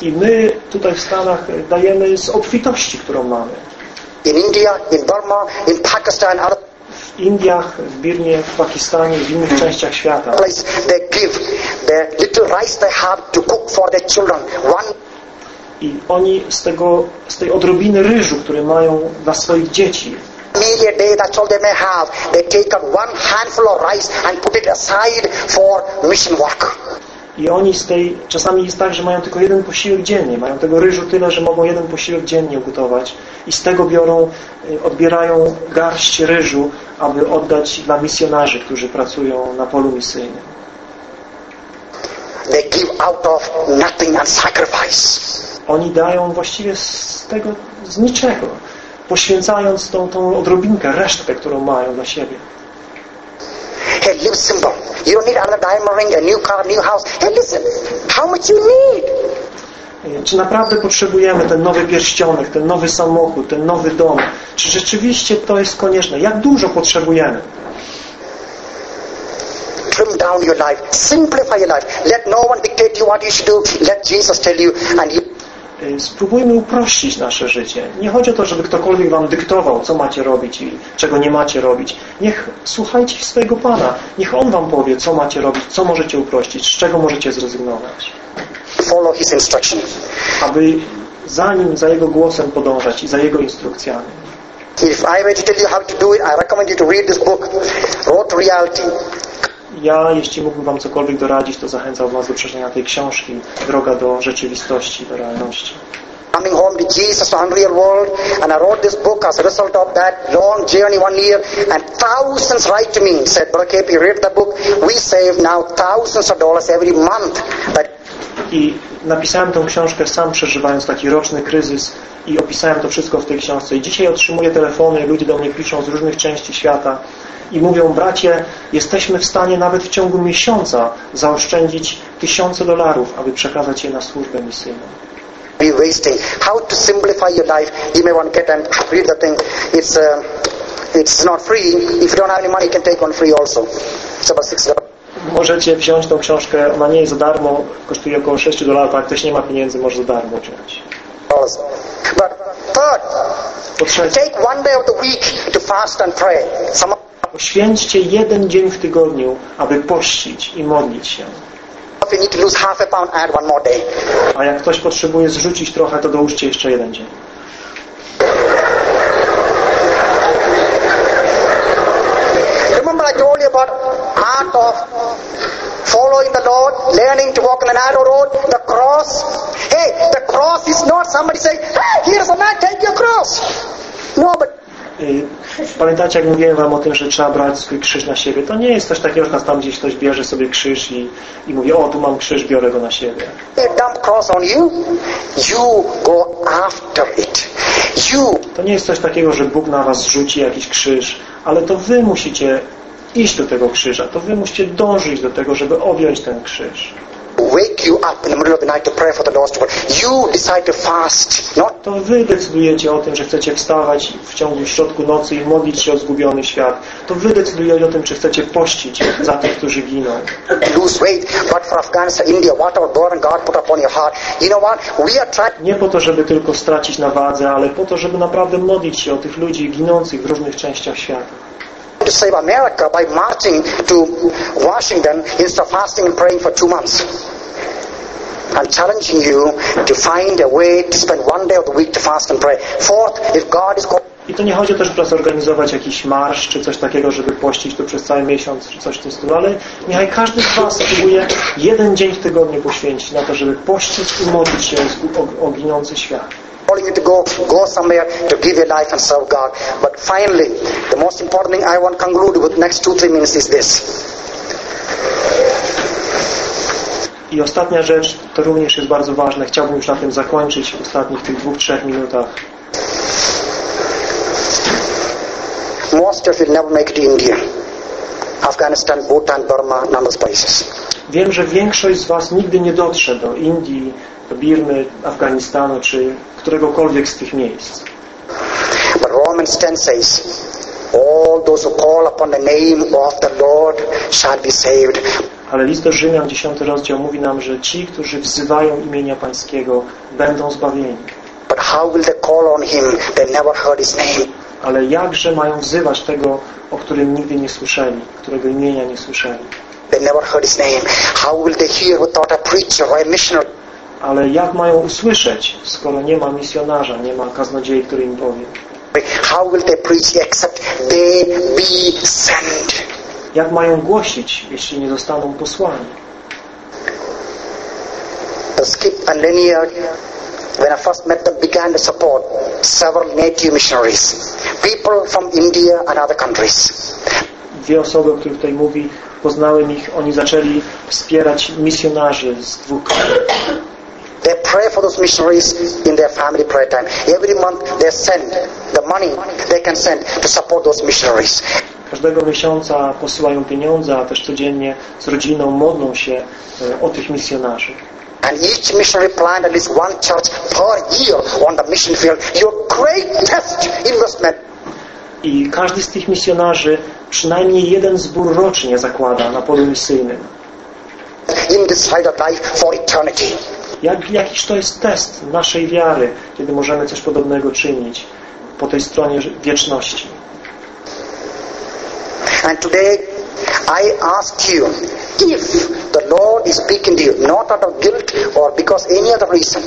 I my tutaj w Stanach dajemy z obfitości, którą mamy. In India, in Burma, in Pakistan, other W Indiach, w Birmie, w Pakistanie, w innych częściach świata. they give the little rice they have to cook for their children. One I oni z, tego, z tej odrobiny ryżu, który mają dla swoich dzieci, meal a day, that's all they may have. They take out one handful of rice and put it aside for mission work. I oni z tej, czasami jest tak, że mają tylko jeden posiłek dziennie. Mają tego ryżu tyle, że mogą jeden posiłek dziennie ugotować. I z tego biorą, y, odbierają garść ryżu, aby oddać dla misjonarzy, którzy pracują na polu misyjnym. They give out of nothing and sacrifice. Oni dają właściwie z tego, z niczego. Poświęcając tą, tą odrobinkę, resztkę, którą mają dla siebie. Hey, live simple. You don't need another diamond ring, a new car, new house. Hey, listen, how much you need? Czy naprawdę potrzebujemy ten nowy pierścionek, ten nowy samochód, ten nowy dom? Czy rzeczywiście to jest konieczne? Jak dużo potrzebujemy? Trim down your life. Simplify your life. Let no one dictate you what you should do. Let Jesus tell you and you Spróbujmy uprościć nasze życie. Nie chodzi o to, żeby ktokolwiek wam dyktował, co macie robić i czego nie macie robić. Niech słuchajcie swojego Pana. Niech On wam powie, co macie robić, co możecie uprościć, z czego możecie zrezygnować. follow his instruction. Aby za Nim, za Jego głosem podążać i za Jego instrukcjami. If I were to tell you how to do it, I recommend you to read this book, Road to Reality. Ja, jeśli mógłbym wam cokolwiek doradzić, to zachęcałbym was do przeczytania tej książki Droga do rzeczywistości, do realności. Coming home to Jesus to unreal world, and I wrote this book as a result of that long journey one year, and thousands write to me and said, Brother KP, read the book. We save now thousands of dollars every month. That I napisałem tę książkę sam przeżywając taki roczny kryzys i opisałem to wszystko w tej książce. I dzisiaj otrzymuję telefony, ludzie do mnie piszą z różnych części świata i mówią, bracie, jesteśmy w stanie nawet w ciągu miesiąca zaoszczędzić tysiące dolarów, aby przekazać je na służbę misyjną. be wasting. How to simplify your life? You may want to get and read the thing. It's uh, it's not free. If you don't have any money, you can take one free also. It's about six dollars. Możecie wziąć tą książkę, ona nie jest za darmo, kosztuje około 6 dolarów, a jak ktoś nie ma pieniędzy, może za darmo wziąć. Po trzecie, poświęćcie jeden dzień w tygodniu, aby pościć i modlić się. a jak ktoś potrzebuje zrzucić trochę, to dołóżcie jeszcze jeden dzień. Remember I told you about art of following the Lord, learning to walk in the narrow road, the cross. Hey, the cross is not somebody saying, hey, here's a man, take your cross. No, but Pamiętacie, jak mówiłem wam o tym, że trzeba brać swój krzyż na siebie? To nie jest coś takiego, że nas tam gdzieś ktoś bierze sobie krzyż i, i mówi, o, tu mam krzyż, biorę go na siebie. To nie jest coś takiego, że Bóg na was zrzuci jakiś krzyż, ale to wy musicie iść do tego krzyża. To wy musicie dążyć do tego, żeby objąć ten krzyż. Wake you up in the middle of the night to pray for the. You decide to fast, not To wy decydujecie o tym, że chcecie wstawać w ciągu w środku nocy i modlić się o zgubiony świat. To wy decydujecie o tym, czy chcecie pościć za tych, którzy giną. lose weight, but for Afghanistan, India, whatever burden God put upon your heart. You know what? We are trying Nie po to, żeby tylko stracić na wadze, ale po to, żeby naprawdę modlić się o tych ludzi ginących w różnych częściach świata. Save America by marching to Washington instead of fasting and praying for two months. I'm challenging you to find a way to spend one day of the week to fast and pray. Fourth, if God is I to nie chodzi o to, żeby zorganizować jakiś marsz, czy coś takiego, żeby pościć tu przez cały miesiąc, czy coś w tym stylu, ale niechaj każdy z Was spróbuje jeden dzień w tygodniu poświęcić na to, żeby pościć i modlić się o, o, o ginący świat. Calling you to go, go somewhere to give your life and serve God. But finally, the most important thing I want to conclude with next two, three minutes is this. I ostatnia rzecz, to również jest bardzo ważne, chciałbym już na tym zakończyć w ostatnich tych dwóch, trzech minutach. Most of you never make it to India, Afghanistan, Bhutan, Burma, and other places. Wiem, że większość z Was nigdy nie dotrze do Indii, Birmy, Afganistanu, czy któregokolwiek z tych miejsc. But Romans 10 says, All those who call upon the name of the Lord shall be saved. Ale list do Rzymian, 10 rozdział, mówi nam, że ci, którzy wzywają imienia Pańskiego, będą zbawieni. But how will they call on him? They never heard his name. Ale jakże mają wzywać tego, o którym nigdy nie słyszeli, którego imienia nie słyszeli? They never heard his name. How will they hear without a preacher or a missionary? Ale jak mają usłyszeć, skoro nie ma misjonarza, nie ma kaznodziei, który im powie? How will they preach except they be sent? Jak mają głosić, jeśli nie zostaną posłani? Skip and Lanier, when I first met them, began to support several native missionaries, people from India and other countries. Dwie osoby, o których tutaj mówi, poznałem ich, oni zaczęli wspierać misjonarzy z dwóch krajów. They pray for those missionaries in their family prayer time. Every month they send the money they can send to support those missionaries. Każdego miesiąca posyłają pieniądze, a też codziennie z rodziną modlą się e, o tych misjonarzy. And each missionary planned at least one church per year on the mission field. Your greatest investment. I każdy z tych misjonarzy przynajmniej jeden zbór rocznie zakłada na polu misyjnym. in this side of life for eternity. Jak, jakiż to jest test naszej wiary, kiedy możemy coś podobnego czynić po tej stronie wieczności. And today, I ask you, if the Lord is speaking to you, not out of guilt or because any other reason,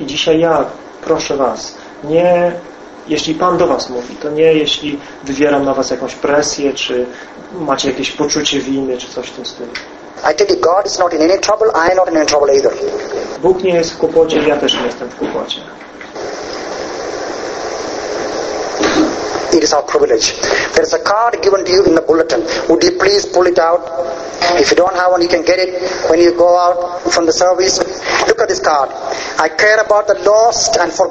I dzisiaj ja proszę Was, nie jeśli Pan do Was mówi, to nie jeśli wywieram na Was jakąś presję, czy macie jakieś poczucie winy, czy coś w tym stylu. I tell you, God is not in any trouble, I am not in any trouble either. Bóg nie jest w kłopocie, ja też nie jestem w kłopocie. It is our privilege. There is a card given to you in the bulletin. Would you please pull it out? If you don't have one, you can get it when you go out from the service. Look at this card. I care about the lost and for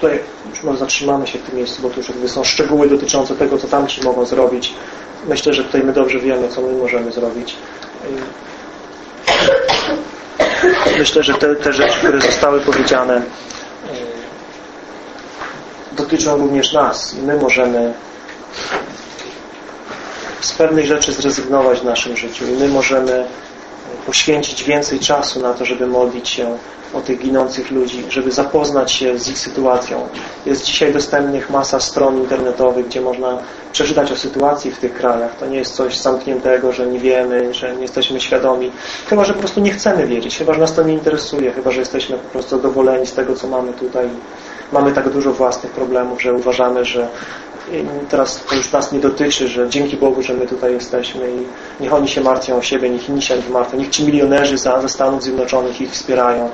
Tutaj już zatrzymamy się w tym miejscu, bo tu już jakby są szczegóły dotyczące tego, co tamci mogą zrobić. Myślę, że tutaj my dobrze wiemy, co my możemy zrobić. Myślę, że te, te rzeczy, które zostały powiedziane e, dotyczą również nas i my możemy z pewnych rzeczy zrezygnować w naszym życiu i my możemy poświęcić więcej czasu na to, żeby modlić się o tych ginących ludzi, żeby zapoznać się z ich sytuacją. Jest dzisiaj dostępnych masa stron internetowych, gdzie można przeczytać o sytuacji w tych krajach. To nie jest coś zamkniętego, że nie wiemy, że nie jesteśmy świadomi. Chyba, że po prostu nie chcemy wiedzieć, chyba, że nas to nie interesuje, chyba, że jesteśmy po prostu zadowoleni z tego, co mamy tutaj. Mamy tak dużo własnych problemów, że uważamy, że teraz to już nas nie dotyczy, że dzięki Bogu, że my tutaj jesteśmy i niech oni się martwią o siebie, niech inni się nie martwią, niech ci milionerzy ze Stanów Zjednoczonych ich wspierają.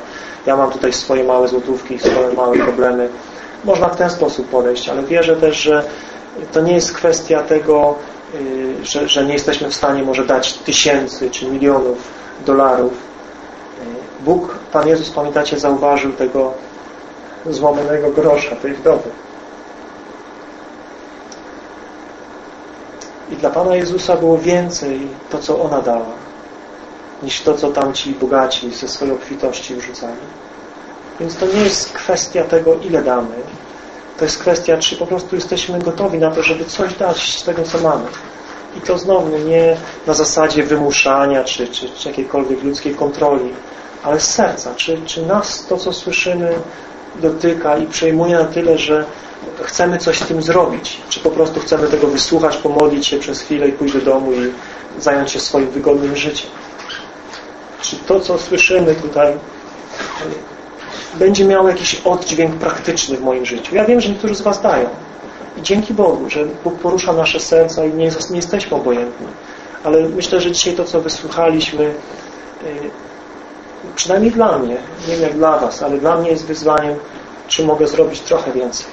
Ja mam tutaj swoje małe złotówki, swoje małe problemy. Można w ten sposób podejść, ale wierzę też, że to nie jest kwestia tego, y, że, że nie jesteśmy w stanie może dać tysięcy czy milionów dolarów. Y, Bóg, Pan Jezus, pamiętacie, zauważył tego złamanego grosza, tej wdowy. I dla Pana Jezusa było więcej to, co ona dała, niż to, co tamci bogaci ze swojej obfitości wrzucali. Więc to nie jest kwestia tego, ile damy. To jest kwestia, czy po prostu jesteśmy gotowi na to, żeby coś dać z tego, co mamy. I to znowu nie na zasadzie wymuszania, czy, czy, czy jakiejkolwiek ludzkiej kontroli, ale z serca. Czy, czy nas to, co słyszymy, dotyka i przejmuje na tyle, że chcemy coś z tym zrobić, czy po prostu chcemy tego wysłuchać, pomodlić się przez chwilę i pójść do domu i zająć się swoim wygodnym życiem. Czy to, co słyszymy tutaj, będzie miało jakiś oddźwięk praktyczny w moim życiu. Ja wiem, że niektórzy z Was dają. I dzięki Bogu, że Bóg porusza nasze serca i nie, nie jesteśmy obojętni. Ale myślę, że dzisiaj to, co wysłuchaliśmy, y, przynajmniej dla mnie, nie wiem jak dla Was, ale dla mnie jest wyzwaniem, czy mogę zrobić trochę więcej.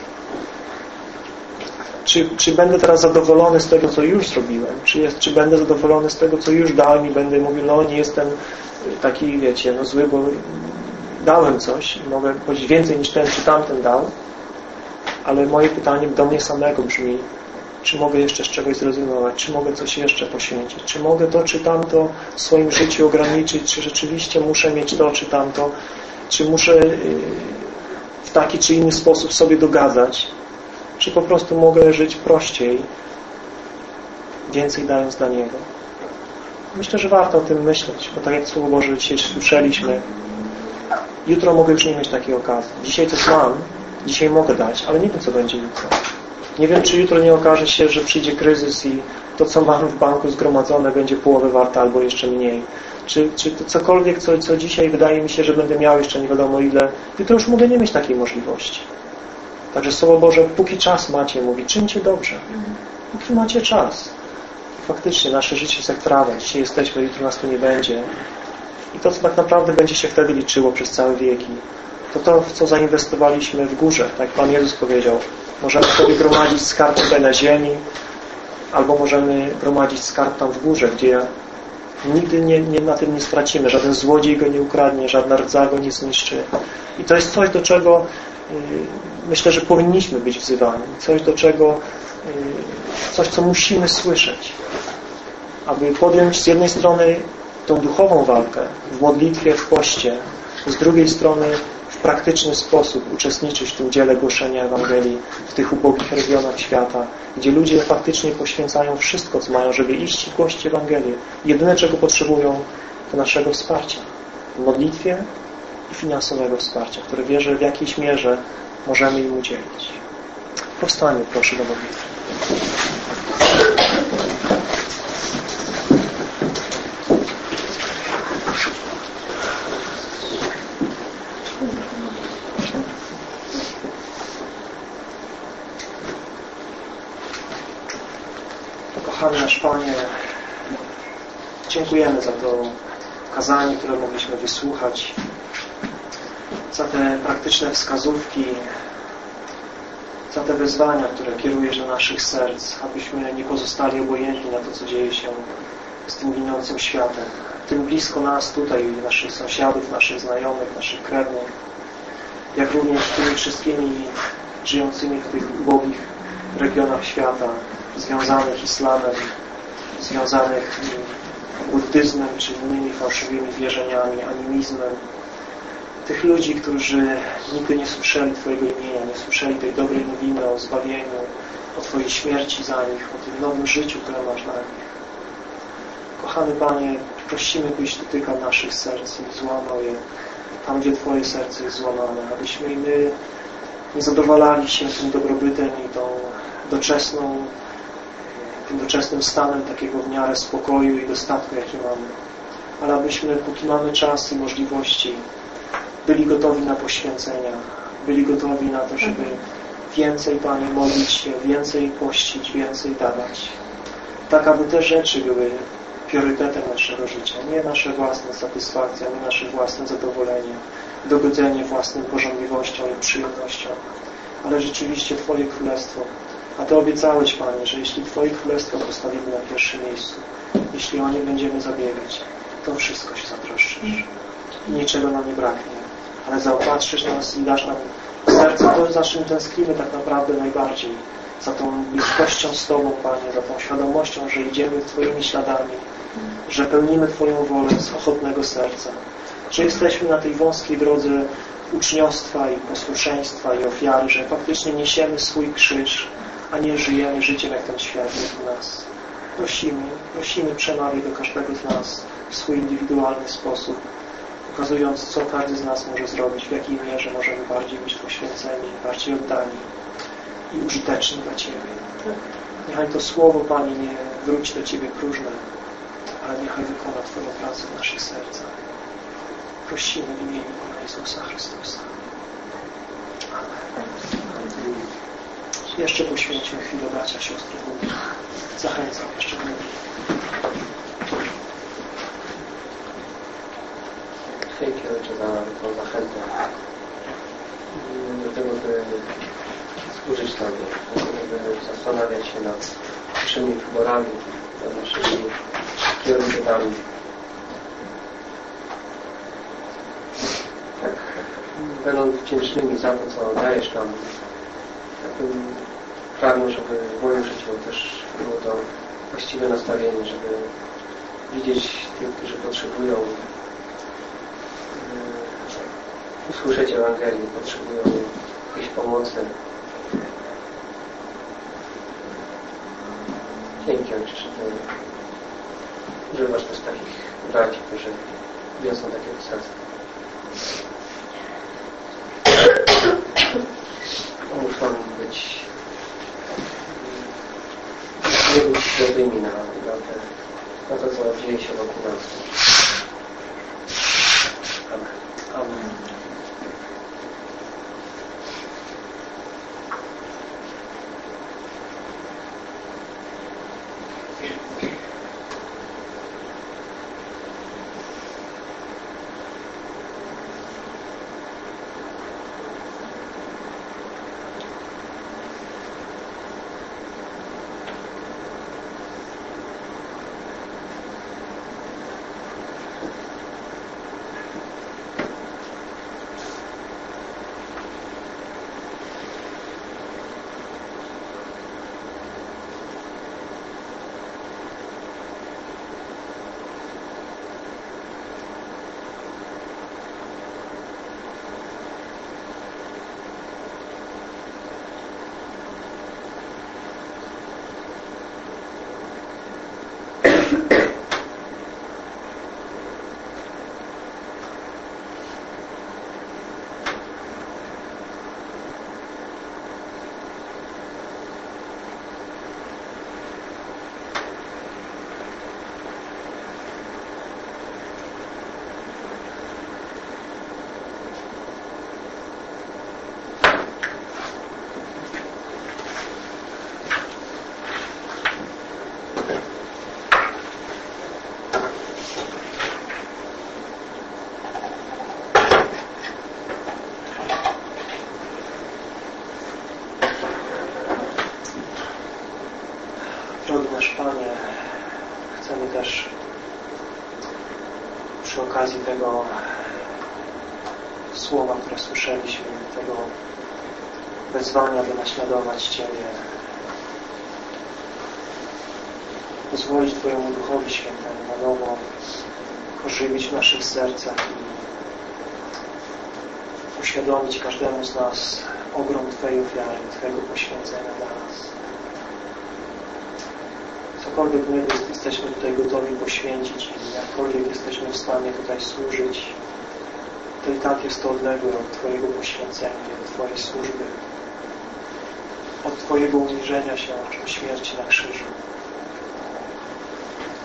Czy, czy będę teraz zadowolony z tego, co już zrobiłem? Czy, jest, czy będę zadowolony z tego, co już dałem i będę mówił, no nie jestem taki, wiecie, no zły, bo dałem coś i mogę powiedzieć więcej niż ten czy tamten dał, ale moje pytanie do mnie samego brzmi, czy mogę jeszcze z czegoś zrezygnować, czy mogę coś jeszcze poświęcić, czy mogę to czy tamto w swoim życiu ograniczyć, czy rzeczywiście muszę mieć to czy tamto, czy muszę y, w taki czy inny sposób sobie dogadzać, czy po prostu mogę żyć prościej, więcej dając dla Niego. Myślę, że warto o tym myśleć, bo tak jak Słowo Boże dzisiaj słyszeliśmy, jutro mogę już nie mieć takiej okazji. Dzisiaj coś mam, dzisiaj mogę dać, ale nie wiem, co będzie jutro. Nie wiem, czy jutro nie okaże się, że przyjdzie kryzys i to, co mam w banku zgromadzone, będzie połowę warte albo jeszcze mniej. Czy, czy to cokolwiek, co, co dzisiaj wydaje mi się, że będę miał jeszcze nie wiadomo ile, jutro już mogę nie mieć takiej możliwości. Także Słowo Boże, póki czas macie, mówi, czyńcie dobrze. Póki macie czas. Faktycznie nasze życie jest jak trawa. Dzisiaj jesteśmy, jutro nas tu nie będzie. I to, co tak naprawdę będzie się wtedy liczyło przez całe wieki, to to, w co zainwestowaliśmy w górze. Tak jak Pan Jezus powiedział. Możemy sobie gromadzić skarb tutaj na ziemi, albo możemy gromadzić skarb tam w górze, gdzie nigdy nie, nie, na tym nie stracimy. Żaden złodziej go nie ukradnie, żadna rdza go nie zniszczy. I to jest coś, do czego y, myślę, że powinniśmy być wzywani. Coś, do czego y, coś, co musimy słyszeć. Aby podjąć z jednej strony tą duchową walkę w modlitwie, w poście, z drugiej strony praktyczny sposób uczestniczyć w tym dziele głoszenia Ewangelii w tych ubogich regionach świata, gdzie ludzie faktycznie poświęcają wszystko, co mają, żeby iść i głosić Ewangelię. Jedyne, czego potrzebują, to naszego wsparcia w modlitwie i finansowego wsparcia, które wierzę w jakiejś mierze możemy im udzielić. Powstanie proszę do modlitwy. Kochany nasz Panie, dziękujemy za to kazanie, które mogliśmy wysłuchać, za te praktyczne wskazówki, za te wyzwania, które kierujesz do naszych serc, abyśmy nie pozostali obojętni na to, co dzieje się z tym ginącym światem. Tym blisko nas tutaj, naszych sąsiadów, naszych znajomych, naszych krewnych, jak również tymi wszystkimi żyjącymi w tych ubogich regionach świata, związanych islamem, związanych buddyzmem czy innymi fałszywymi wierzeniami, animizmem. Tych ludzi, którzy nigdy nie słyszeli Twojego imienia, nie słyszeli tej dobrej nowiny o zbawieniu, o Twojej śmierci za nich, o tym nowym życiu, które masz dla nich. Kochany Panie, Prosimy, byś dotykał naszych serc i złamał je tam, gdzie Twoje serce jest złamane, abyśmy i my nie zadowalali się tym dobrobytem i tą doczesną, tym doczesnym stanem takiego w miarę spokoju i dostatku, jaki mamy. Ale abyśmy, póki mamy czas i możliwości, byli gotowi na poświęcenia, byli gotowi na to, żeby więcej, Panie, modlić się, więcej pościć, więcej dawać. Tak, aby te rzeczy były priorytetem naszego życia, nie nasze własne satysfakcje, nie nasze własne zadowolenie, dogodzenie własnym porządliwościom i przyjemnościom, ale rzeczywiście Twoje Królestwo. A Ty obiecałeś, Panie, że jeśli Twoje Królestwo postawimy na pierwszym miejscu, jeśli o nie będziemy zabiegać, to wszystko się zatroszczysz. Niczego nam nie braknie, ale zaopatrzysz nas i dasz nam serce. To, za czym tęsknimy tak naprawdę najbardziej, za tą bliskością z Tobą, Panie, za tą świadomością, że idziemy Twoimi śladami, że pełnimy Twoją wolę z ochotnego serca, że jesteśmy na tej wąskiej drodze uczniostwa i posłuszeństwa i ofiary, że faktycznie niesiemy swój krzyż, a nie żyjemy życiem jak ten świat jest w nas. Prosimy, prosimy, przemawiaj do każdego z nas w swój indywidualny sposób, pokazując, co każdy z nas może zrobić, w jakiej mierze możemy bardziej być poświęceni, bardziej oddani i użyteczni dla Ciebie. Niechaj to Słowo, Panie, nie wróci do Ciebie próżne, ale niechaj wykona Twoją pracę w naszych sercach. Prosimy w imieniu Pana Jezusa Chrystusa. Amen. Jeszcze poświęćmy chwilę bracia, siostry. Zachęcam jeszcze do Dzięki Ojcze za tą zachętę do tego, by służyć Tobie, żeby zastanawiać się nad naszymi wyborami, nad naszymi priorytetami. Tak, będąc wdzięcznymi za to, co dajesz nam, pragnę, żeby w moim życiu też było to właściwe nastawienie, żeby widzieć tych, którzy potrzebują usłyszeć Ewangelię, potrzebują jakiejś pomocy. Dzięki Ojcze, że Ty używasz też takich braci, którzy wiosą takiego serca. Pomóż nam być być ślepymi na, na, na to, co dzieje się wokół nas. Amen. Amen. Drogi nasz Panie, chcemy też przy okazji tego słowa, które słyszeliśmy, tego wezwania, by naśladować Ciebie, pozwolić Twojemu Duchowi Świętemu na nowo ożywić w naszych sercach i uświadomić każdemu z nas ogrom Twojej ofiary, Twojego poświęcenia dla nas. Cokolwiek my jesteśmy tutaj gotowi poświęcić i jakkolwiek jesteśmy w stanie tutaj służyć, to i tak jest to odległe od Twojego poświęcenia, od Twojej służby, od Twojego uniżenia się, od śmierci na krzyżu.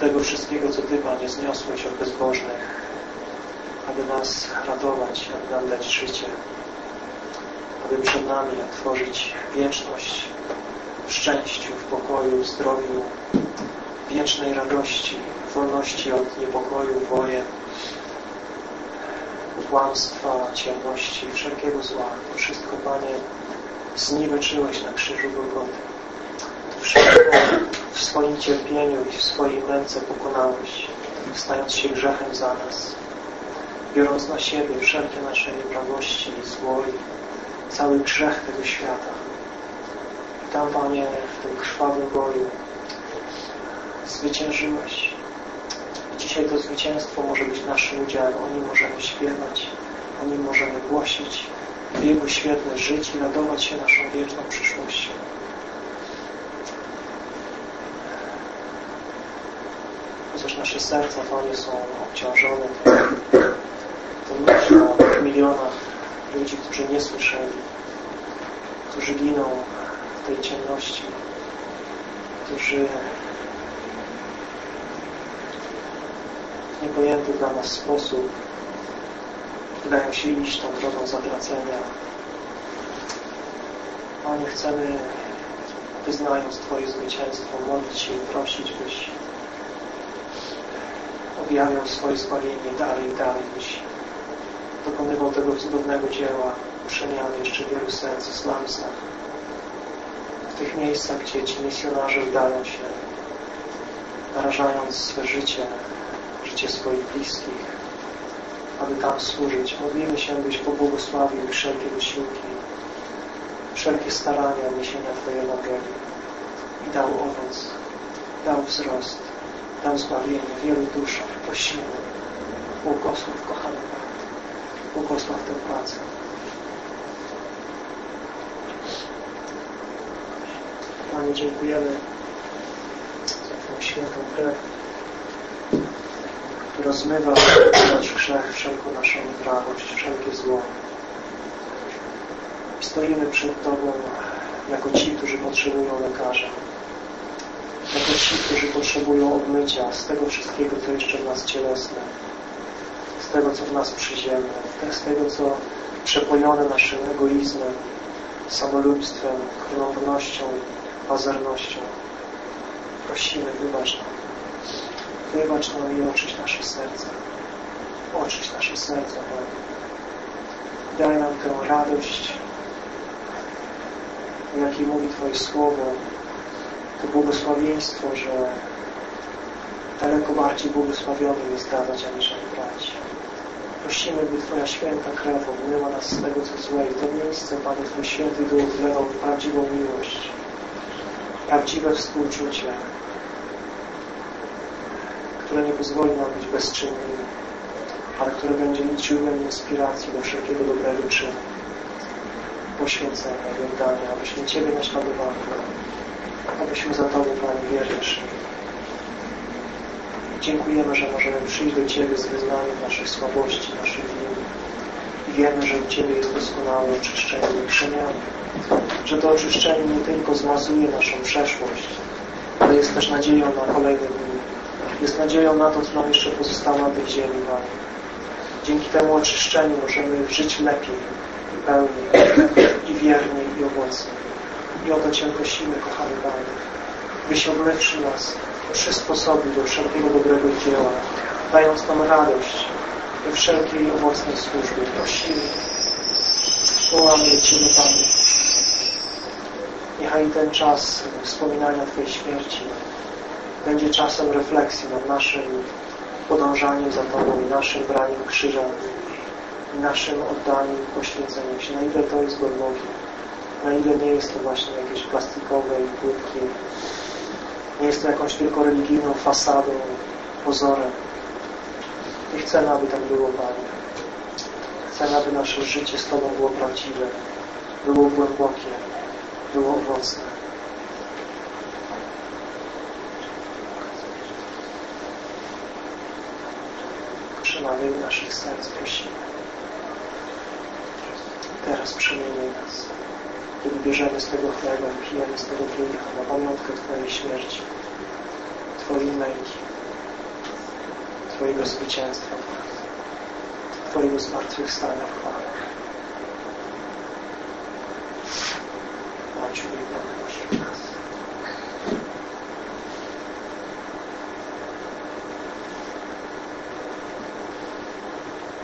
Tego wszystkiego, co Ty, Panie, zniosłeś od bezbożnych, aby nas ratować, aby nam dać życie, aby przed nami otworzyć wieczność w szczęściu, w pokoju, w zdrowiu, wiecznej radości, wolności od niepokoju, wojen, kłamstwa, ciemności, wszelkiego zła. To wszystko, Panie, zniweczyłeś na krzyżu Golgoty. To wszystko w swoim cierpieniu i w swojej męce pokonałeś, stając się grzechem za nas, biorąc na siebie wszelkie nasze nieprawości, zło i cały grzech tego świata. I tam, Panie, w tym krwawym boju zwyciężyłeś. I dzisiaj to zwycięstwo może być naszym udziałem. O nim możemy śpiewać, o nim możemy głosić, w Jego świetne żyć i radować się naszą wieczną przyszłością. Chociaż nasze serca, Panie, są obciążone to myśl o milionach ludzi, którzy nie słyszeli, którzy giną w tej ciemności, którzy niepojęty dla nas sposób wydają się iść tą drogą zatracenia. Panie, chcemy, wyznając Twoje zwycięstwo, modlić się i prosić, byś objawiał swoje zbawienie dalej i dalej, byś dokonywał tego cudownego dzieła przemiany jeszcze wielu serc islamskich. W tych miejscach, gdzie ci misjonarze udają się, narażając swe życie, życie swoich bliskich, aby tam służyć. Modlimy się, byś pobłogosławił wszelkie wysiłki, wszelkie starania niesienia Twojej Ewangelii i dał owoc, dał wzrost, dał zbawienie wielu duszom. Prosimy, błogosław kochany Pan, błogosław tę pracę. Panie, dziękujemy za Twoją świętą krew, która zmywa nasz grzech, wszelką naszą prawość, wszelkie zło. I stoimy przed Tobą jako ci, którzy potrzebują lekarza. Jako ci, którzy potrzebują obmycia z tego wszystkiego, co jeszcze w nas cielesne, z tego, co w nas przyziemne, z tego, co przepojone naszym egoizmem, samolubstwem, królownością, pazernością. Prosimy, wybacz nam. Wybacz nam i oczyść nasze serca. Oczyść nasze serca, Panie. Daj nam tę radość, o jakiej mówi Twoje Słowo, to błogosławieństwo, że daleko bardziej błogosławiony jest dawać, aniżeli brać. Prosimy, by Twoja święta krew obmyła nas z tego, co złe i to miejsce, Panie, Twój święty duch wlewał prawdziwą miłość, prawdziwe współczucie, które nie pozwoli nam być bezczynnymi, ale które będzie źródłem inspiracji do wszelkiego dobrego czynu, poświęcenia i oddania, abyśmy Ciebie naśladowali, abyśmy za Tobą, Panie, wiernie szli. Dziękujemy, że możemy przyjść do Ciebie z wyznaniem naszych słabości, naszych win. Wiemy, że u Ciebie jest doskonałe oczyszczenie i przemiany. Że to oczyszczenie nie tylko zmazuje naszą przeszłość, ale jest też nadzieją na kolejne dni. Jest nadzieją na to, co nam jeszcze pozostało na tej ziemi. Dzięki temu oczyszczeniu możemy żyć lepiej pełniej, i wiernie, i owocnie. I o to Cię prosimy, kochany Panie, byś obmywszy nas przysposobił do wszelkiego dobrego dzieła, dając nam radość we wszelkiej owocnej służbie. Prosimy, wołamy Ciebie, Panie. Niechaj ten czas wspominania Twojej śmierci będzie czasem refleksji nad naszym podążaniem za Tobą i naszym braniem krzyża i naszym oddaniem, poświęceniem się. Na ile to jest godnogi, na ile nie jest to właśnie jakieś plastikowe i płytkie nie jest to jakąś tylko religijną fasadą, pozorem. Nie chcemy, aby tak było, Panie. Chcemy, aby nasze życie z Tobą było prawdziwe, było głębokie, było owocne. zatrzymamy i naszych serc prosimy. Teraz przemienij nas, kiedy bierzemy z tego chleba i pijemy z tego wina na pamiątkę Twojej śmierci, Twojej męki, Twojego zwycięstwa w nas, Twojego zmartwychwstania w chwale. Bądź uwielbiony pośród nas.